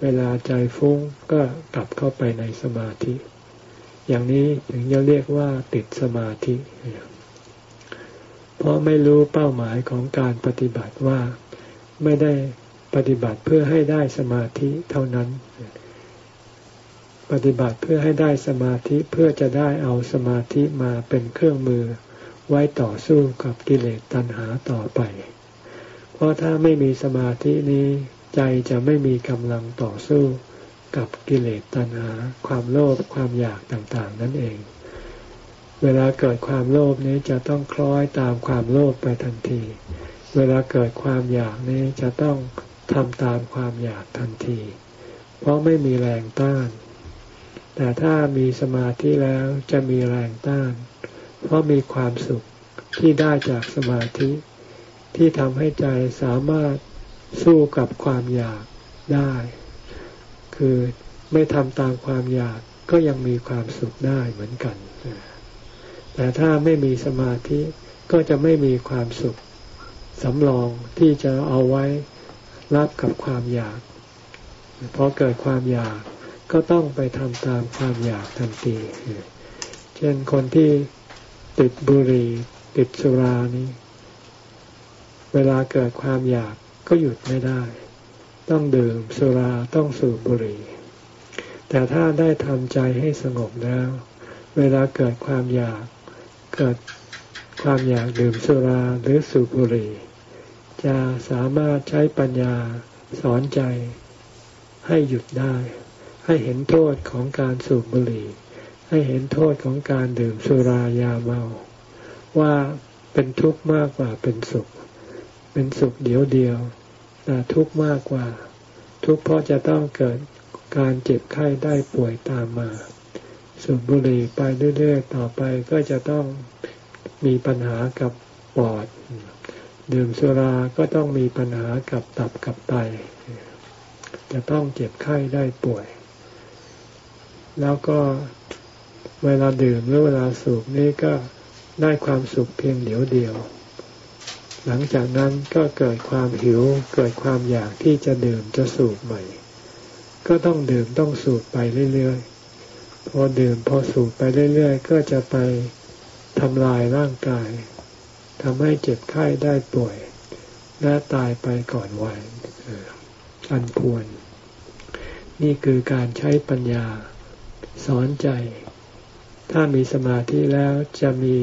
เวลาใจฟุ้งก็กลับเข้าไปในสมาธิ อย่างนี้ถึงจะเรียกว่าติดสมาธิ เพราะไม่รู้เป้าหมายของการปฏิบัติว่าไม่ได้ปฏิบัติเพื่อให้ได้สมาธิเท่านั้น ปฏิบัติเพื่อให้ได้สมาธิเพื่อจะได้เอาสมาธิมาเป็นเครื่องมือไว้ต่อสู้กับกิเลสตัณหาต่อไป เพราะถ้าไม่มีสมาธินี้ใจจะไม่มีกำลังต่อสู้ กับกิเลสตัณหา ความโลภความอยากต่างๆ นั่นเอง เวลาเกิดความโลภนี้จะต้องคล้อยตามความโลภไปทันที เวลาเกิดความอยากนี้จะต้องทำตามความอยากทันที เพราะไม่มีแรงต้าน แต่ถ้ามีสมาธิแล้วจะมีแรงต้าน เพราะมีความสุขที่ได้จากสมาธิ ที่ทำให้ใจสามารถสู้กับความอยากได้ คือไม่ทำตามความอยากก็ยังมีความสุขได้เหมือนกัน แต่ถ้าไม่มีสมาธิก็จะไม่มีความสุขสำรองที่จะเอาไว้รับกับความอยากพอเกิดความอยากก็ต้องไปทำตามความอยากทันที เช่นคนที่ติดบุหรี่ติดสุรานี้ เวลาเกิดความอยากก็หยุดไม่ได้ ต้องดื่มสุราต้องสูบบุหรี่ แต่ถ้าได้ทำใจให้สงบแล้ว เวลาเกิดความอยากเกิดความอยากดื่มสุราหรือสูบบุหรี่ จะสามารถใช้ปัญญาสอนใจให้หยุดได้ ให้เห็นโทษของการสูบบุหรี่ ให้เห็นโทษของการดื่มสุรายาเมา ว่าเป็นทุกข์มากกว่าเป็นสุข เป็นสุขเดียวเดียว ทุกข์มากกว่า ทุกข์เพราะจะต้องเกิดการเจ็บไข้ได้ป่วยตามมาสูบบุหรี่ไปเรื่อยๆต่อไปก็จะต้องมีปัญหากับปอด ดื่มสุราก็ต้องมีปัญหากับตับกับไต จะต้องเจ็บไข้ได้ป่วย แล้วก็เวลาดื่มหรือเวลาสูบนี่ก็ได้ความสุขเพียงเดียวเดียว หลังจากนั้นก็เกิดความหิว เกิดความอยากที่จะดื่มจะสูบใหม่ ก็ต้องดื่มต้องสูบไปเรื่อยๆ พอดื่มพอสูบไปเรื่อยๆ ก็จะไปทำลายร่างกายทำให้เจ็บไข้ได้ป่วย และตายไปก่อนวัยอันควร นี่คือการใช้ปัญญา สอนใจ ถ้ามีสมาธิแล้วจะมี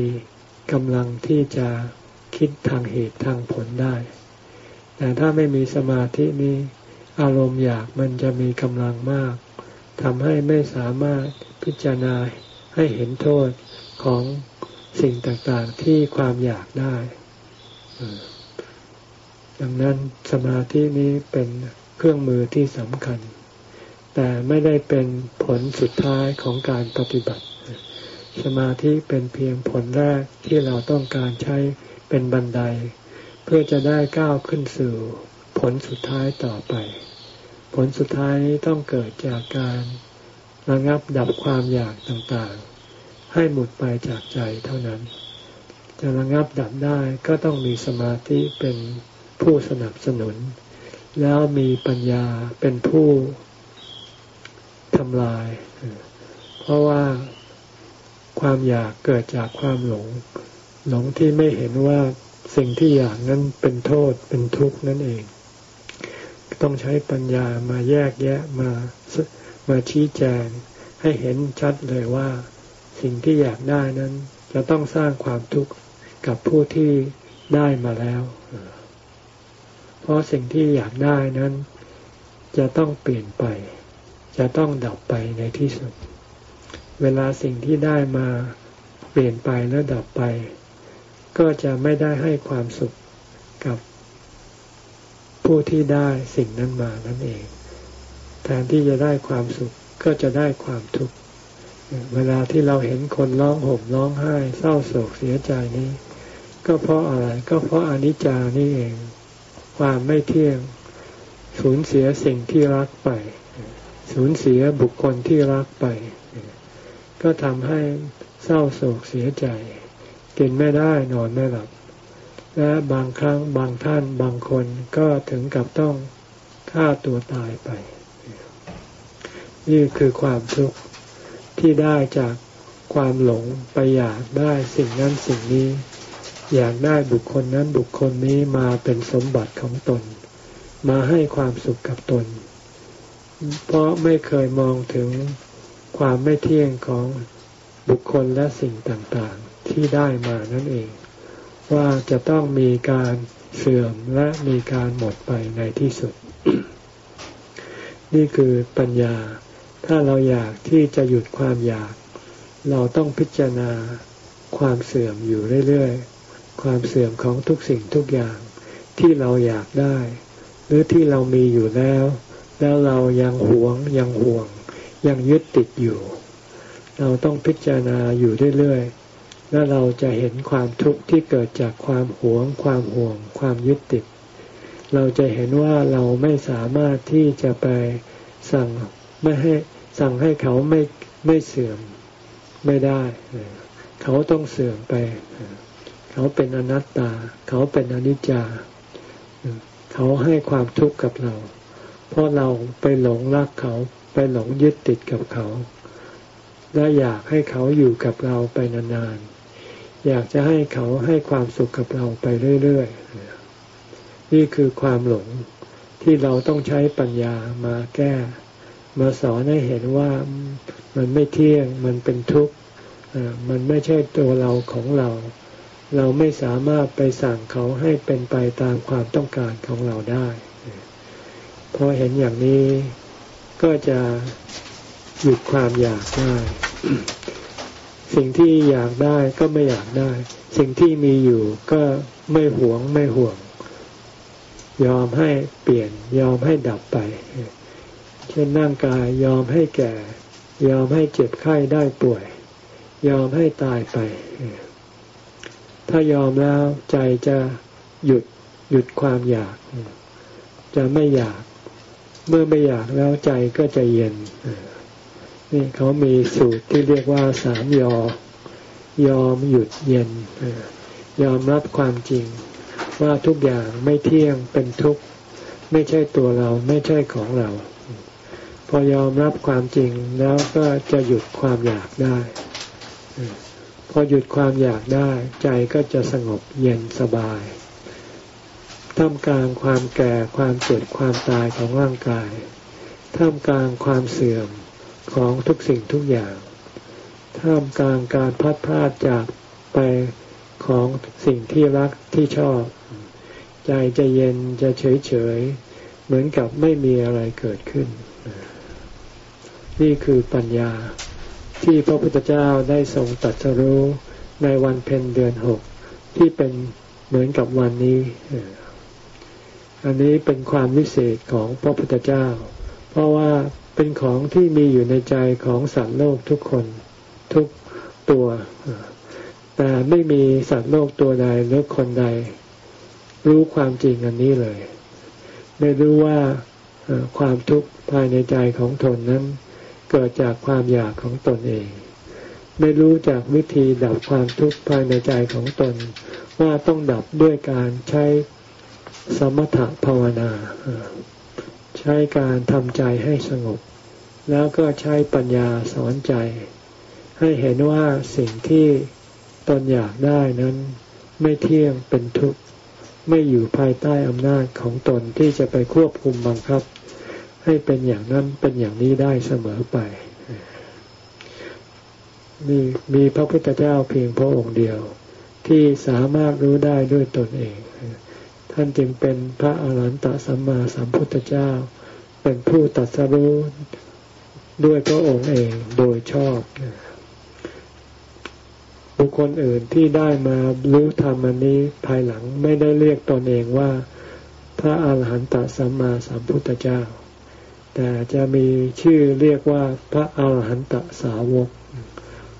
กำลังที่จะ คิดทางเหตุทางผลได้ แต่ถ้าไม่มีสมาธินี้ อารมณ์อยากมันจะมีกำลังมากทำให้ไม่สามารถพิจารณาให้เห็นโทษของสิ่งต่างๆที่ความอยากได้ ดังนั้นสมาธินี้เป็นเครื่องมือที่สำคัญ แต่ไม่ได้เป็นผลสุดท้ายของการปฏิบัติ สมาธิเป็นเพียงผลแรกที่เราต้องการใช้ เป็นบันได เพื่อจะได้ก้าวขึ้นสู่ผลสุดท้ายต่อไป ผลสุดท้ายนี้ต้องเกิดจากการระงับดับความอยากต่างๆ ให้หมดไปจากใจเท่านั้น จะระงับดับได้ก็ต้องมีสมาธิเป็นผู้สนับสนุน แล้วมีปัญญาเป็นผู้ทำลาย เพราะว่าความอยากเกิดจากความหลง หลงที่ไม่เห็นว่าสิ่งที่อยากนั้นเป็นโทษเป็นทุกข์นั่นเอง ต้องใช้ปัญญามาแยกแยะมามาชี้แจง ให้เห็นชัดเลยว่า สิ่งที่อยากได้นั้น จะต้องสร้างความทุกข์กับผู้ที่ได้มาแล้ว เพราะสิ่งที่อยากได้นั้น จะต้องเปลี่ยนไป จะต้องดับไปในที่สุด เวลาสิ่งที่ได้มาเปลี่ยนไปแล้วดับไป ก็จะไม่ได้ให้ความสุขกับผู้ที่ได้สิ่งนั้นมานั่นเอง แทนที่จะได้ความสุขก็จะได้ความทุกข์เวลาที่เราเห็นคนร้องห่มร้องไห้ เศร้าโศกเสียใจนี้ ก็เพราะอะไรก็เพราะอนิจจานี่เอง ความไม่เที่ยง สูญเสียสิ่งที่รักไป สูญเสียบุคคลที่รักไป ก็ทำให้เศร้าโศกเสียใจ กินไม่ได้นอนไม่หลับ และบางครั้งบางท่านบางคนก็ถึงกับต้องฆ่าตัวตายไป นี่คือความทุกข์ที่ได้จากความหลงไปอยากได้สิ่งนั้นสิ่งนี้ อยากได้บุคคลนั้นบุคคลนี้มาเป็นสมบัติของตน มาให้ความสุขกับตน เพราะไม่เคยมองถึงความไม่เที่ยงของบุคคลและสิ่งต่าง ที่ได้มานั่นเอง ว่าจะต้องมีการเสื่อมและมีการหมดไปในที่สุด นี่คือปัญญา ถ้าเราอยากที่จะหยุดความอยาก เราต้องพิจารณาความเสื่อมอยู่เรื่อยๆ ความเสื่อมของทุกสิ่งทุกอย่างที่เราอยากได้ หรือที่เรามีอยู่แล้ว แล้วเรายังหวงยังห่วง ยังยึดติดอยู่ เราต้องพิจารณาอยู่เรื่อยๆ แล้วเราจะเห็นความทุกข์ที่เกิดจากความหวง ความห่วง ความยึดติด เราจะเห็นว่าเราไม่สามารถที่จะไปสั่งไม่ให้สั่งให้เขาไม่ไม่เสื่อมไม่ได้ เขาต้องเสื่อมไป เขาเป็นอนัตตา เขาเป็นอนิจจา เขาให้ความทุกข์กับเรา เพราะเราไปหลงรักเขา ไปหลงยึดติดกับเขา และอยากให้เขาอยู่กับเราไปนานๆ อยากจะให้เขาให้ความสุขกับเราไปเรื่อยๆ นี่คือความหลงที่เราต้องใช้ปัญญามาแก้ มาสอนให้เห็นว่ามันไม่เที่ยง มันเป็นทุกข์มันไม่ใช่ตัวเราของเรา เราไม่สามารถไปสั่งเขาให้เป็นไปตามความต้องการของเราได้พอเห็นอย่างนี้ก็จะหยุดความอยากได้ สิ่งที่อยากได้ก็ไม่อยากได้ สิ่งที่มีอยู่ก็ไม่หวงไม่ห่วง ยอมให้เปลี่ยน ยอมให้ดับไป เช่นร่างกายยอมให้แก่ ยอมให้เจ็บไข้ได้ป่วย ยอมให้ตายไป ถ้ายอมแล้วใจจะหยุดหยุดความอยาก จะไม่อยาก เมื่อไม่อยากแล้วใจก็จะเย็น นี่เขามีสูตรที่เรียกว่าสามยอยอมหยุดเย็น ยอมรับความจริง ว่าทุกอย่างไม่เที่ยงเป็นทุกข์ ไม่ใช่ตัวเราไม่ใช่ของเรา พอยอมรับความจริงแล้วก็จะหยุดความอยากได้ พอหยุดความอยากได้ ใจก็จะสงบเย็นสบายท่ามกลางความแก่ความเจ็บความตายของร่างกาย ท่ามกลางความเสื่อม ของทุกสิ่งทุกอย่างท่ามกลางการพัดพลาดจากไปของสิ่งที่รักที่ชอบ ใจจะเย็นจะเฉยเฉยเหมือนกับไม่มีอะไรเกิดขึ้น นี่คือปัญญาที่พระพุทธเจ้าได้ทรงตัดสรู้ในวันเพ็ญเดือนหกที่เป็นเหมือนกับวันนี้ อันนี้เป็นความวิเศษของพระพุทธเจ้า เพราะว่า เป็นของที่มีอยู่ในใจของสัตว์โลกทุกคนทุกตัว แต่ไม่มีสัตว์โลกตัวใดหรือคนใด รู้ความจริงอันนี้เลย ไม่รู้ว่าความทุกข์ภายในใจของตนนั้น เกิดจากความอยากของตนเอง ไม่รู้จากวิธีดับความทุกข์ภายในใจของตน ว่าต้องดับด้วยการใช้สมถภาวนา ใช้การทำใจให้สงบ แล้วก็ใช้ปัญญาสอนใจ ให้เห็นว่าสิ่งที่ตนอยากได้นั้นไม่เที่ยงเป็นทุกข์ไม่อยู่ภายใต้อำนาจของตนที่จะไปควบคุมบังคับ ให้เป็นอย่างนั้นเป็นอย่างนี้ได้เสมอไปมีมีพระพุทธเจ้าเพียงพระองค์เดียว ที่สามารถรู้ได้ด้วยตนเอง ท่านจึงเป็นพระอาหารหันตสัมมาสัมพุทธเจ้า เป็นผู้ตัดสรู้ด้วยพระองค์เองโดยชอบ บุคคลอื่นที่ได้มารู้ธรรมอันนี้ภายหลังไม่ได้เรียกตนเองว่า พระอาหารหันตสัมมาสัมพุทธเจ้า แต่จะมีชื่อเรียกว่าพระอาหารหันตสาวก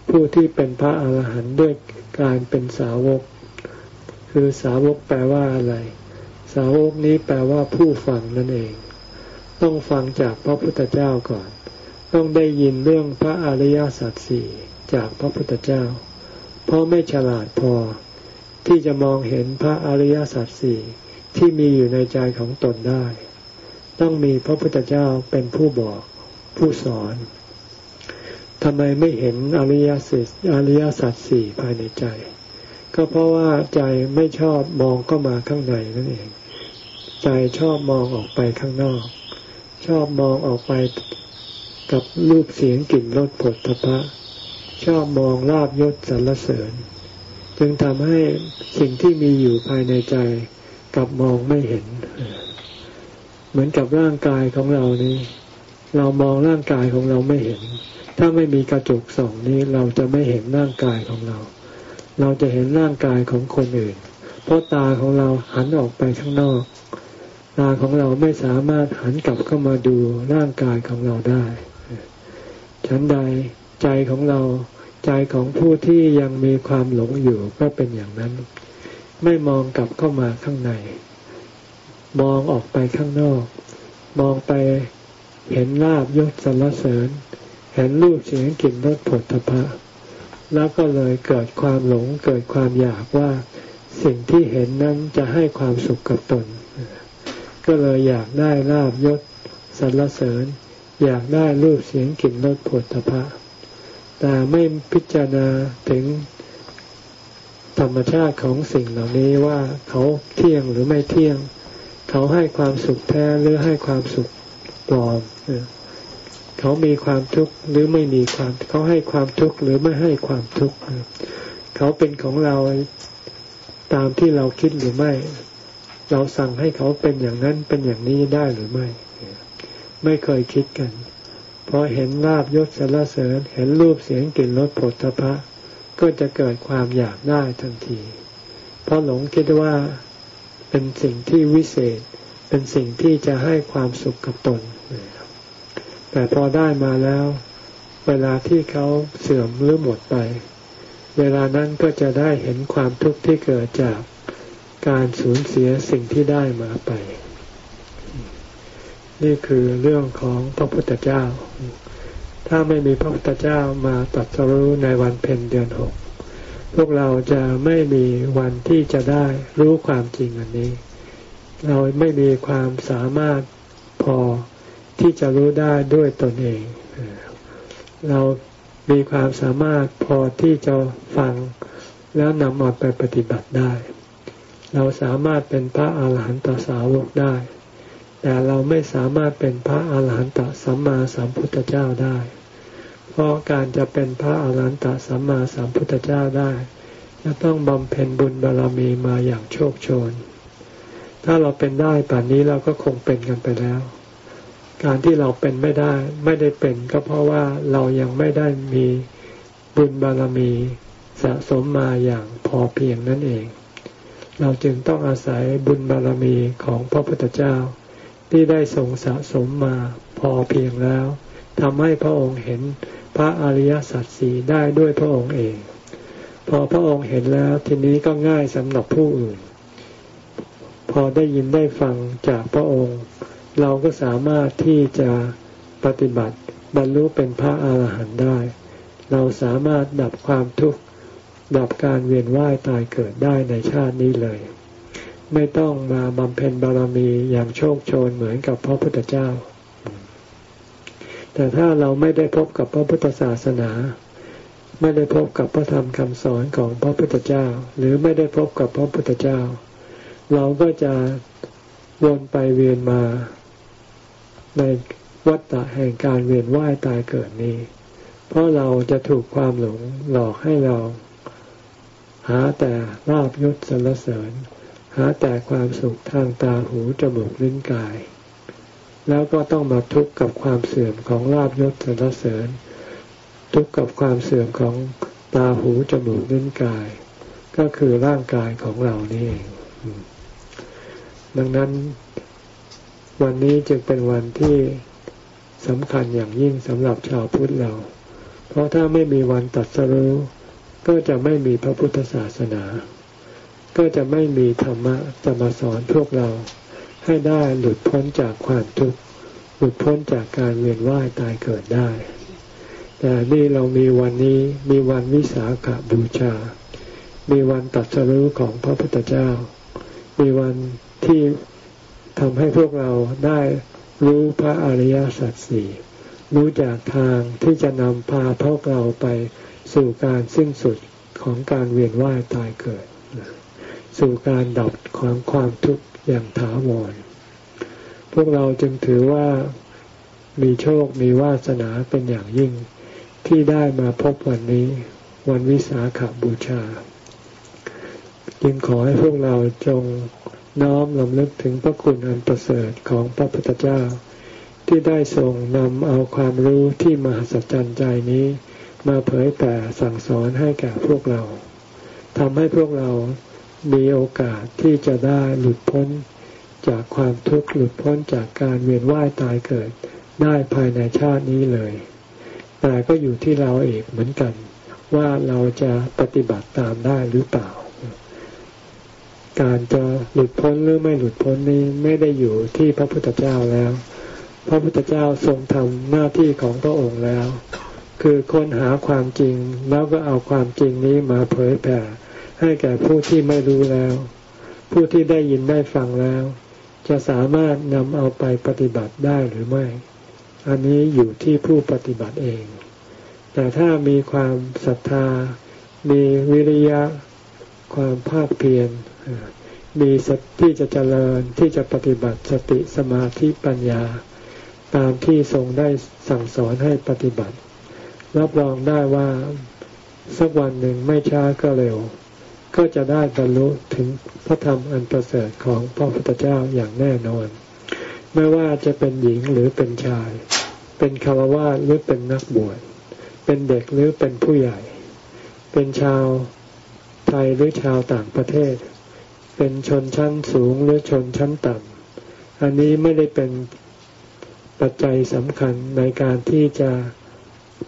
ผู้ที่เป็นพระอาหารหันต์ด้วยการเป็นสาวก คือสาวกแปลว่าอะไร สาวกนี้แปลว่าผู้ฟังนั่นเอง ต้องฟังจากพระพุทธเจ้าก่อน ต้องได้ยินเรื่องพระอริยสัจสี่จากพระพุทธเจ้า เพราะไม่ฉลาดพอ ที่จะมองเห็นพระอริยสัจสี่ที่มีอยู่ในใจของตนได้ ต้องมีพระพุทธเจ้าเป็นผู้บอกผู้สอนทำไมไม่เห็นอริยสัจอริยสัจสี่ภายในใจ ก็เพราะว่าใจไม่ชอบมองก็มาข้างในนั่นเอง ใจชอบมองออกไปข้างนอก ชอบมองออกไปกับรูปเสียงกลิ่นรสผลทพะ ชอบมองลาบยศสรรเสริญ จึงทำให้สิ่งที่มีอยู่ภายในใจกับมองไม่เห็น เหมือนกับร่างกายของเรานี้ เรามองร่างกายของเราไม่เห็น ถ้าไม่มีกระจกส่องนี้เราจะไม่เห็นร่างกายของเรา เราจะเห็นร่างกายของคนอื่น เพราะตาของเราหันออกไปข้างนอก ตาของเราไม่สามารถหันกลับเข้ามาดูร่างกายของเราได้ ฉันใดใจของเราใจของผู้ที่ยังมีความหลงอยู่ก็เป็นอย่างนั้น ไม่มองกลับเข้ามาข้างใน มองออกไปข้างนอก มองไปเห็นลาบยศสรรเสริญ เห็นรูปเสียงกลิ่นรสผลตภะแล้วก็เลยเกิดความหลงเกิดความอยากว่า สิ่งที่เห็นนั้นจะให้ความสุขกับตน ก็เลยอยากได้ลาบยศสรรเสริญ อยากได้รูปเสียงกลิ่นรสผลตภะแต่ไม่พิจารณาถึงธรรมชาติของสิ่งเหล่านี้ว่าเขาเที่ยงหรือไม่เที่ยง เขาให้ความสุขแท้หรือให้ความสุขปลอมเขามีความทุกข์หรือไม่มีความ เขาให้ความทุกข์หรือไม่ให้ความทุกข์เขาเป็นของเราตามที่เราคิดหรือไม่ เราสั่งให้เขาเป็นอย่างนั้นเป็นอย่างนี้ได้หรือไม่ ไม่เคยคิดกันพอเห็นลาบยศสารเสริญเห็นรูปเสียงกลิ่นรสผลตภะก็จะเกิดความอยากได้ทันที เพราะหลงคิดว่าเป็นสิ่งที่วิเศษ เป็นสิ่งที่จะให้ความสุขกับตน แต่พอได้มาแล้ว เวลาที่เขาเสื่อมหรือหมดไป เวลานั้นก็จะได้เห็นความทุกข์ที่เกิดจาก การสูญเสียสิ่งที่ได้มาไป นี่คือเรื่องของพระพุทธเจ้า ถ้าไม่มีพระพุทธเจ้ามาตรัสรู้ในวันเพ็ญเดือนหกพวกเราจะไม่มีวันที่จะได้รู้ความจริงอันนี้ เราไม่มีความสามารถพอที่จะรู้ได้ด้วยตนเอง เรามีความสามารถพอที่จะฟังแล้วนำมาไปปฏิบัติได้ เราสามารถเป็นพระอาหารหันตสาวกได้ แต่เราไม่สามารถเป็นพระอาหารหันตสัมมาสัมพุทธเจ้าได้ เพราะการจะเป็นพระอาหารหันตสัมมาสัมพุทธเจ้าได้จะต้องบำเพ็ญบุญบารรมีมาอย่างโชคโชน ถ้าเราเป็นได้ป่านนี้เราก็คงเป็นกันไปแล้ว การที่เราเป็นไม่ได้ไม่ได้เป็นก็เพราะว่าเรายังไม่ได้มีบุญบารรมีสะสมมาอย่างพอเพียงนั่นเอง เราจึงต้องอาศัยบุญบารมีของพระพุทธเจ้า ที่ได้ทรงสะสมมาพอเพียงแล้วทำให้พระองค์เห็นพระอริยสัจสี่ได้ด้วยพระองค์เอง พอพระองค์เห็นแล้วทีนี้ก็ง่ายสำหรับผู้อื่น พอได้ยินได้ฟังจากพระองค์ เราก็สามารถที่จะปฏิบัติบรรลุเป็นพระอาหารหันต์ได้ เราสามารถดับความทุกข์ ดับการเวียนว่ายตายเกิดได้ในชาตินี้เลย ไม่ต้องมาบำเพ็ญบารมีอย่างโชคโชนเหมือนกับพระพุทธเจ้า แต่ถ้าเราไม่ได้พบกับพระพุทธศาสนา ไม่ได้พบกับพระธรรมคำสอนของพระพุทธเจ้า หรือไม่ได้พบกับพระพุทธเจ้า เราก็จะวนไปเวียนมาในวัฏฏะแห่งการเวียนว่ายตายเกิดนี้ เพราะเราจะถูกความหลงหลอกให้เรา หาแต่ลาบยศสรรเสริญ หาแต่ความสุขทางตาหูจมูกลิ้นกาย แล้วก็ต้องมาทุกข์กับความเสื่อมของลาบยศสรรเสริญ ทุกข์กับความเสื่อมของตาหูจมูกลิ้นกาย ก็คือร่างกายของเรานี่เองดังนั้น วันนี้จึงเป็นวันที่สำคัญอย่างยิ่งสำหรับชาวพุทธเรา เพราะถ้าไม่มีวันตัดสรู้ ก็จะไม่มีพระพุทธศาสนา ก็จะไม่มีธรรมะจะมาสอนพวกเรา ให้ได้หลุดพ้นจากความทุกข์หลุดพ้นจากการเวียนว่ายตายเกิดได้ แต่นี่เรามีวันนี้มีวันวิสาขบูชา มีวันตัดสรู้ของพระพุทธเจ้า มีวันที่ทำให้พวกเราได้รู้พระอริยสัจสี่รู้จากทางที่จะนำพาพวกเราไป สู่การสิ้นสุดของการเวียนว่ายตายเกิด สู่การดับความความทุกข์อย่างถาวร พวกเราจึงถือว่ามีโชคมีวาสนาเป็นอย่างยิ่งที่ได้มาพบวันนี้ วันวิสาขบูชา จึงขอให้พวกเราจงน้อมลำลึกถึงพระคุณอันประเสริฐของพระพุทธเจ้า ที่ได้ทรงนำเอาความรู้ที่มหัศจรรย์ใจนี้ มาเผยแผ่สั่งสอนให้แก่พวกเราทำให้พวกเรามีโอกาสที่จะได้หลุดพ้นจากความทุกข์หลุดพ้นจากการเวียนว่ายตายเกิดได้ภายในชาตินี้เลย แต่ก็อยู่ที่เราเองเหมือนกัน ว่าเราจะปฏิบัติตามได้หรือเปล่า การจะหลุดพ้นหรือไม่หลุดพ้นนี้ไม่ได้อยู่ที่พระพุทธเจ้าแล้ว พระพุทธเจ้าทรงทำหน้าที่ของพระองค์แล้ว คือค้นหาความจริง แล้วก็เอาความจริงนี้มาเผยแผ่ให้แก่ผู้ที่ไม่รู้แล้ว ผู้ที่ได้ยินได้ฟังแล้ว จะสามารถนำเอาไปปฏิบัติได้หรือไม่ อันนี้อยู่ที่ผู้ปฏิบัติเอง แต่ถ้ามีความศรัทธา มีวิริยะ ความภาคเพียรมีสที่จะเจริญที่จะปฏิบัติสติสมาธิปัญญา ตามที่ทรงได้สั่งสอนให้ปฏิบัติ รับรองได้ว่าสักวันหนึ่งไม่ช้าก็เร็ว ก็จะได้บรรลุถึงพระธรรมอันประเสริฐของพระพุทธเจ้าอย่างแน่นอน ไม่ว่าจะเป็นหญิงหรือเป็นชาย เป็นคารวะหรือเป็นนักบวช เป็นเด็กหรือเป็นผู้ใหญ่ เป็นชาวไทยหรือชาวต่างประเทศ เป็นชนชั้นสูงหรือชนชั้นต่ำ อันนี้ไม่ได้เป็นปัจจัยสำคัญในการที่จะ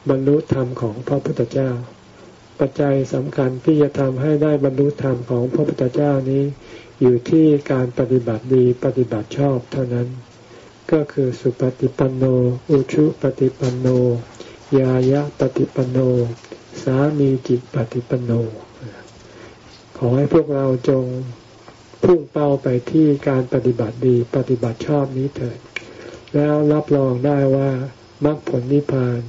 บรรลุธรรมของพระพุทธเจ้า ปัจจัยสำคัญที่จะทำให้ได้บรรลุธรรมของพระพุทธเจ้านี้ อยู่ที่การปฏิบัติดีปฏิบัติชอบเท่านั้น ก็คือสุปฏิปันโน อุชุปฏิปันโน ยายะปฏิปันโน สามีจิตปฏิปันโน ขอให้พวกเราจงพุ่งเป้าไปที่การปฏิบัติดีปฏิบัติชอบนี้เถิด แล้วรับรองได้ว่ามรรคผลนิพพาน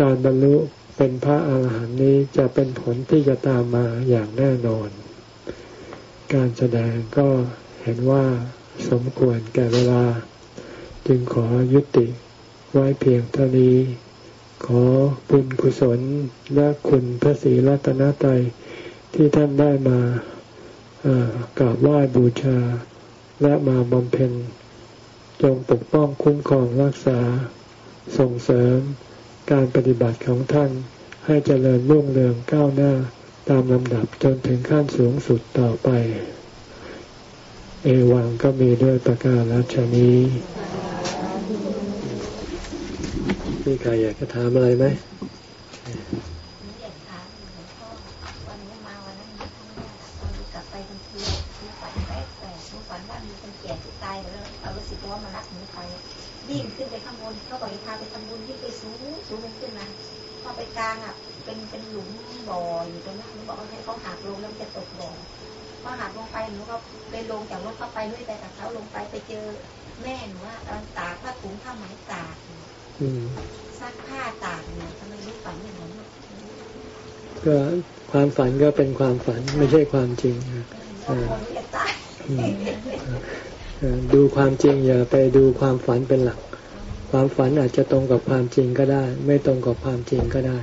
การบรรลุเป็นพระอาหารหันต์นี้จะเป็นผลที่จะตามมาอย่างแน่นอน การแสดงก็เห็นว่าสมควรแก่เวลา จึงขอยุติไว้เพียงเท่านี้ ขอบุญกุศลและคุณพระศรีรัตนตรัยที่ท่านได้มากราบไหว้บูชา และมาบำเพ็ญ จงปกป้องคุ้มครองรักษาส่งเสริม การปฏิบัติของท่านให้เจริญรุ่งเรืองก้าวหน้าตามลำดับจนถึงขั้นสูงสุดต่อไป เอวังก็มีด้วยประกาศชนี้มีใครอยากจะถามอะไรไหมดิ้นขึ้นไปข้างบนเขาบอกให้พาไปทำบุญที่ไปสูงสูงขึ้นมาพอไปกลางอะ เป็นเป็นหลุม บ่ออยู่ตรงนั้นหนูบอกให้เขาหักลงแล้วจะตกบ่อพอหักลงไปหนูก็เลยลงจากรถเข้าไปด้วยไปกับเขาลงไปไปเจอแม่หนูว่าตอนตากผ้าถุงผ้าไหมตากซักผ้าตากเนี่ยทำไมรู้ฝันอย่างนั้นก็ความฝันก็เป็นความฝันไม่ใช่ความจริงดูความจริงอย่าไปดูความฝันเป็นหลัก ความฝันอาจจะตรงกับความจริงก็ได้ ไม่ตรงกับความจริงก็ได้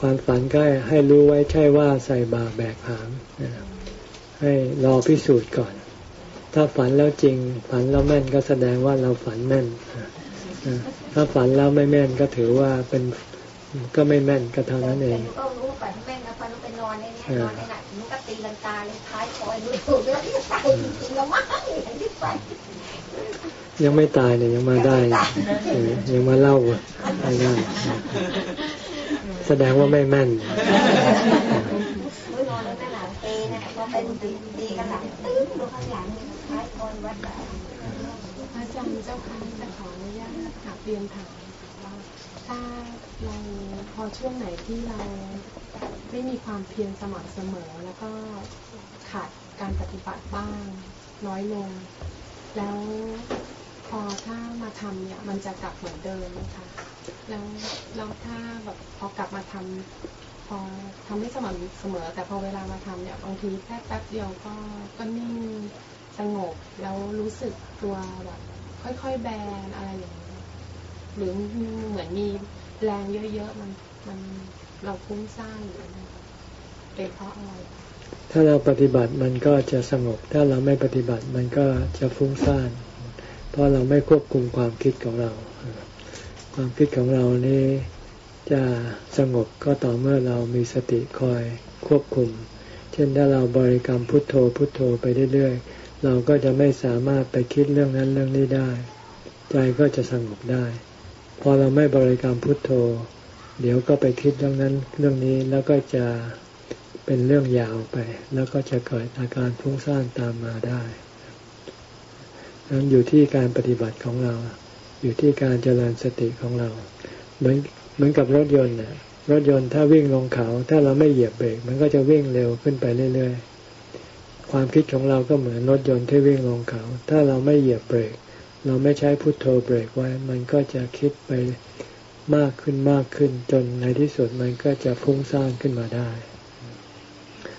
ความฝันก็ให้รู้ไว้ใช่ว่าใส่บาแบกหามให้รอพิสูจน์ก่อน ถ้าฝันแล้วจริง ฝันแล้วแม่นก็แสดงว่าเราฝันแม่นถ้าฝันแล้วไม่แม่นก็ถือว่าเป็นก็ไม่แม่นก็เท่านั้นเองก็รู้ฝันแม่นนะฝันไปนอนในนี้นอนในหนักมันก็ตีลังกาเลยท้ายคอยดูถูกแล้วที่ตายจริงๆแล้วมั้งอย่างที่ฝันยังไม่ตายเนี่ยยังมาได้ ยังมาเล่าไม่ได้ แสดงว่าไม่แม่นอนในหลังเปนะพอเป็นตีกันหลังตึ้งดูข้างหลังท้ายคอยวัดอาจารย์เจ้าค่ะจะขออนุญาตถามเรียนถามว่าถ้าเราพอช่วงไหนที่เราไม่มีความเพียรสม่ำเสมอ แล้วก็ขาดการปฏิบัติบ้างน้อยลง แล้ว พอถ้ามาทำเนี่ย มันจะกลับเหมือนเดิมนะคะแล้วแล้วถ้าแบบพอกลับมาทำพอทำไม่สม่ำเสมอ แต่พอเวลามาทำเนี่ยบางทีแค่แป๊บเดียวก็ก็นิ่งสงบแล้วรู้สึกตัวแบบค่อยๆแบนอะไรอย่างนี้หรือเหมือนมีแรงเยอะๆมันมันเราฟุ้งซ่านหรือเป็นเพราะอะไรถ้าเราปฏิบัติมันก็จะสงบ ถ้าเราไม่ปฏิบัติมันก็จะฟุ้งซ่าน เพราะเราไม่ควบคุมความคิดของเรา ความคิดของเรานี่จะสงบก็ต่อเมื่อเรามีสติคอยควบคุม เช่นถ้าเราบริกรรมพุทโธพุทโธไปเรื่อยๆ เราก็จะไม่สามารถไปคิดเรื่องนั้นเรื่องนี้ได้ ใจก็จะสงบได้ พอเราไม่บริกรรมพุทโธ เดี๋ยวก็ไปคิดเรื่องนั้นเรื่องนี้แล้วก็จะเป็นเรื่องยาวไป แล้วก็จะเกิดอาการฟุ้งซ่านตามมาได้ นั้นอยู่ที่การปฏิบัติของเรา อยู่ที่การเจริญสติของเรา เหมือนเหมือนกับรถยนต์นี่ยรถยนต์ถ้าวิ่งลงเขา ถ้าเราไม่เหยียบเบรกมันก็จะวิ่งเร็วขึ้นไปเรื่อยๆ ความคิดของเราก็เหมือนรถยนต์ที่วิ่งลงเขา ถ้าเราไม่เหยียบเบรก เราไม่ใช้พุทโธเบรกไว้ มันก็จะคิดไปมากขึ้นมากขึ้นจนในที่สุดมันก็จะฟุ้งซ่านขึ้นมาได้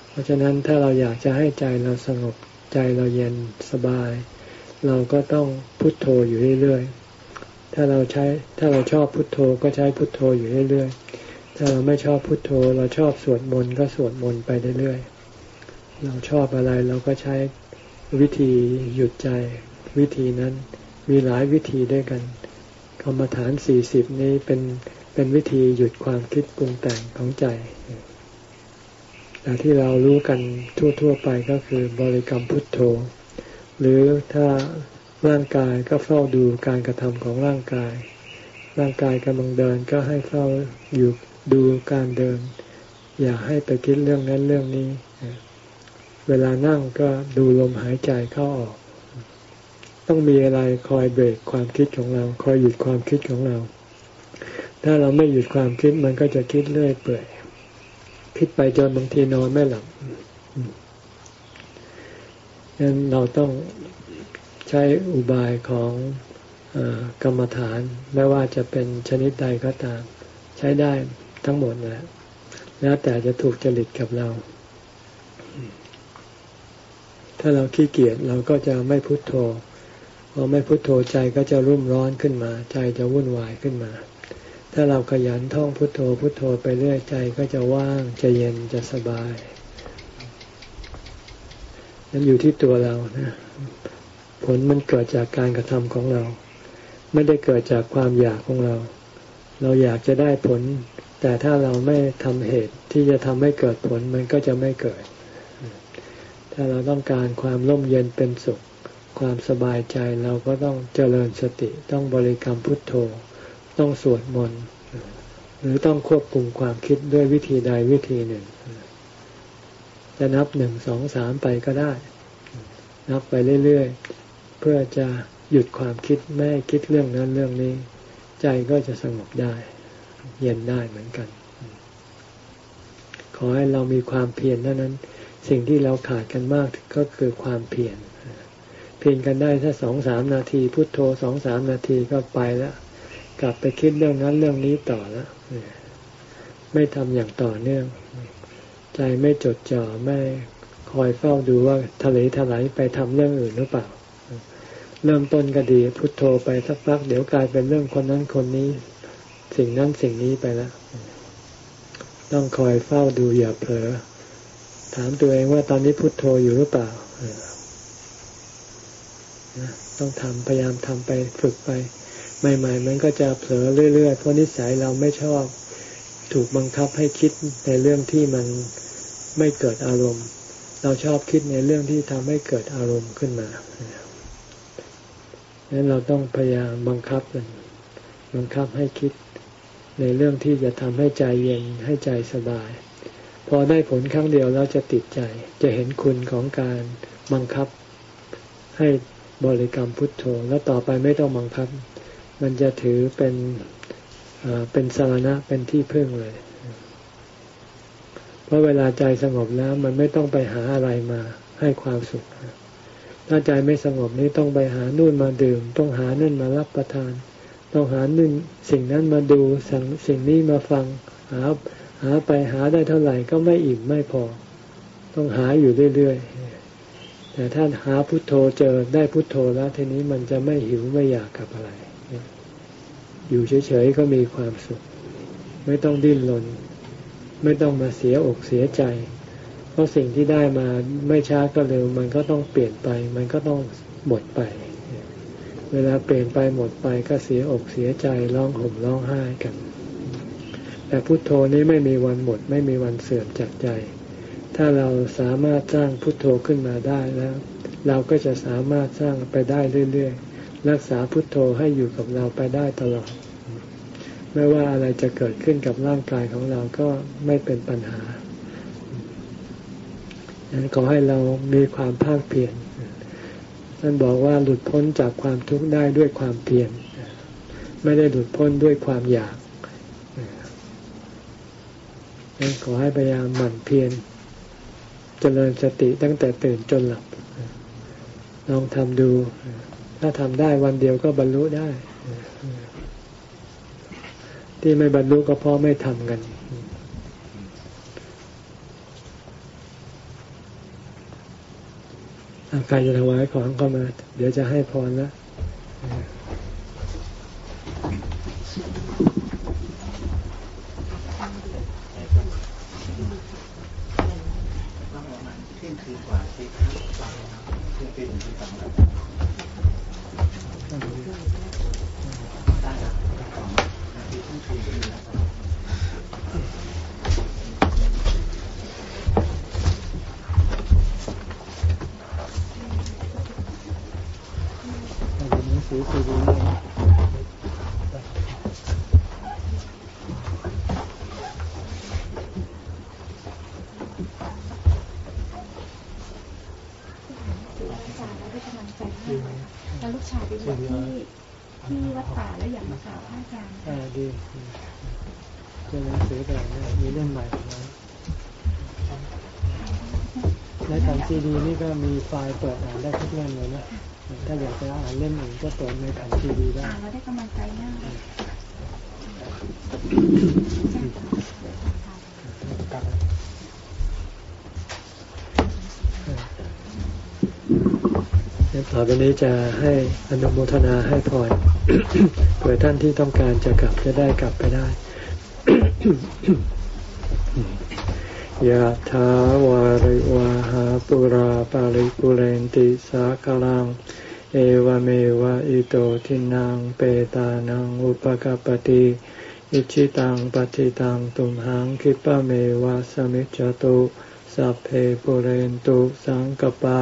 เพราะฉะนั้นถ้าเราอยากจะให้ใจเราสงบใจเราเย็นสบาย เราก็ต้องพุทโธอยู่เรื่อยๆ ถ้าเราใช้ถ้าเราชอบพุทโธก็ใช้พุทโธอยู่เรื่อยๆ ถ้าเราไม่ชอบพุทโธ เราชอบสวดมนต์ก็สวดมนต์ไปเรื่อยๆ เราชอบอะไรเราก็ใช้วิธีหยุดใจ วิธีนั้นมีหลายวิธีด้วยกันกรรมฐานสี่สิบนี้เป็นเป็นวิธีหยุดความคิดปรุงแต่งของใจแต่ที่เรารู้กันทั่ว ๆ ไปก็คือบริกรรมพุทโธ หรือถ้าร่างกายก็เฝ้าดูการกระทำของร่างกาย ร่างกายกำลังเดินก็ให้เฝ้าอยู่ดูการเดิน อย่าให้ไปคิดเรื่องนั้นเรื่องนี้ เวลานั่งก็ดูลมหายใจเข้าออก ต้องมีอะไรคอยเบรกความคิดของเรา คอยหยุดความคิดของเรา ถ้าเราไม่หยุดความคิดมันก็จะคิดเรื่อยเปื่อย คิดไปจนบางทีนอนไม่หลับ นั้นเราต้องใช้อุบายของอกรรมฐานไม่ว่าจะเป็นชนิดใดก็ตาม ใช้ได้ทั้งหมดแหละแล้วแต่จะถูกจริตกับเรา ถ้าเราขี้เกียจเราก็จะไม่พุโทโธพอไม่พุโทโธใจก็จะรุ่มร้อนขึ้นมา ใจจะวุ่นวายขึ้นมา ถ้าเราขยันท่องพุทโธพุทโธไปเรื่อยใจก็จะว่างจะเย็นจะสบาย นั้นอยู่ที่ตัวเรานะผลมันเกิดจากการกระทำของเรา ไม่ได้เกิดจากความอยากของเรา เราอยากจะได้ผล แต่ถ้าเราไม่ทำเหตุที่จะทำให้เกิดผลมันก็จะไม่เกิด ถ้าเราต้องการความร่มเย็นเป็นสุข ความสบายใจเราก็ต้องเจริญสติต้องบริกรรมพุทโธ ต้องสวดมนต์หรือต้องควบคุมความคิดด้วยวิธีใดวิธีหนึ่ง จะนับหนึ่งสองสามไปก็ได้ นับไปเรื่อยๆ เพื่อจะหยุดความคิดไม่คิดเรื่องนั้นเรื่องนี้ ใจก็จะสงบได้ เย็นได้เหมือนกัน ขอให้เรามีความเพียรเท่านั้น สิ่งที่เราขาดกันมากก็คือความเพียรเพียรกันได้ถ้าสองสามนาที พุโทโธสองสามนาทีก็ไปแล้วกลับไปคิดเรื่องนั้นเรื่องนี้ต่อแล้วไม่ทำอย่างต่อเนื่อง ใจไม่จดจ่อไม่คอยเฝ้าดูว่าทะเลถลายไปทำเรื่องอื่นหรือเปล่า เริ่มต้นก็ดีพุทโธไปสักพักเดี๋ยวกลายเป็นเรื่องคนนั้นคนนี้ สิ่งนั้นสิ่งนี้ไปแล้วต้องคอยเฝ้าดูอย่าเผลอถามตัวเองว่าตอนนี้พุทโธอยู่หรือเปล่าต้องทำพยายามทำไปฝึกไป ใหม่ๆมันก็จะเผลอเรื่อยๆเพราะนิสัยเราไม่ชอบ ถูกบังคับให้คิดในเรื่องที่มัน ไม่เกิดอารมณ์ เราชอบคิดในเรื่องที่ทำให้เกิดอารมณ์ขึ้นมาดังนั้นเราต้องพยายามบังคับมันบังคับให้คิดในเรื่องที่จะทำให้ใจเย็นให้ใจสบาย พอได้ผลครั้งเดียวเราจะติดใจ จะเห็นคุณของการบังคับ ให้บริกรรมพุทโธ แล้วต่อไปไม่ต้องบังคับ มันจะถือเป็นเป็นสารณะเป็นที่พึ่งเลย ราะเวลาใจสงบแล้วมันไม่ต้องไปหาอะไรมาให้ความสุข ถ้าใจไม่สงบนี้ต้องไปหานู่นมาดื่ม ต้องหานั่นมารับประทาน ต้องหานึ่นสิ่งนั้นมาดูสิ่งสิ่งนี้มาฟัง หาหาไปหาได้เท่าไหร่ก็ไม่อิ่มไม่พอ ต้องหาอยู่เรื่อยๆ แต่ถ้าหาพุทโธเจอได้พุทโธแล้วทีนี้มันจะไม่หิวไม่อยากกับอะไร อยู่เฉยๆก็มีความสุข ไม่ต้องดิ้นรน ไม่ต้องมาเสียอกเสียใจ เพราะสิ่งที่ได้มาไม่ช้าก็เร็ว มันก็ต้องเปลี่ยนไป มันก็ต้องหมดไป เวลาเปลี่ยนไปหมดไปก็เสียอกเสียใจร้องห่มร้องไห้กัน แต่พุทโธนี้ไม่มีวันหมด ไม่มีวันเสื่อมจากใจ ถ้าเราสามารถสร้างพุทโธขึ้นมาได้แล้ว เราก็จะสามารถสร้างไปได้เรื่อยๆ รักษาพุทโธให้อยู่กับเราไปได้ตลอด ไม่ว่าอะไรจะเกิดขึ้นกับร่างกายของเราก็ไม่เป็นปัญหาดังนั้นขอให้เรามีความภาคเพียรท่านบอกว่าหลุดพ้นจากความทุกข์ได้ด้วยความเพียรไม่ได้หลุดพ้นด้วยความอยากดังนั้นขอให้พยายามหมั่นเพียรเจริญสติตั้งแต่ตื่นจนหลับ ลองทำดู ถ้าทำได้วันเดียวก็บรรลุได้ ที่ไม่บรรลุก็เพราะไม่ทำกันถใครจะถวายของก็มา เดี๋ยวจะให้พรแล้ว ซีดีนี่ก็มีไฟล์เปิดอ่านได้ทุกเล่มเลยนะถ้าอยากจะอ่านเล่มอื่นก็เปิดในแผ่นซีดีได้อ่านเราได้กำลังใจมาก อไปนี้จะให้อนุโมทนาให้พรเผื่อท่านที่ต้องการจะกลับจะได้กลับไปได้ยะถาวาริวาหาปุราปาริปุเรนติสากลัง เอวเมวะอิโตทินังเปตานังอุปกปติอิชิตังปฏิตังตุมหังคิปะเมวะสมิจจตุสัพเพปุเรนตุสังกปา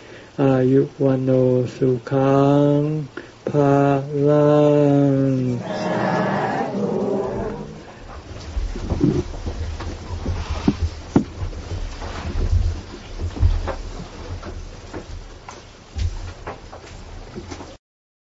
อายุวันโอสุขังภาลัง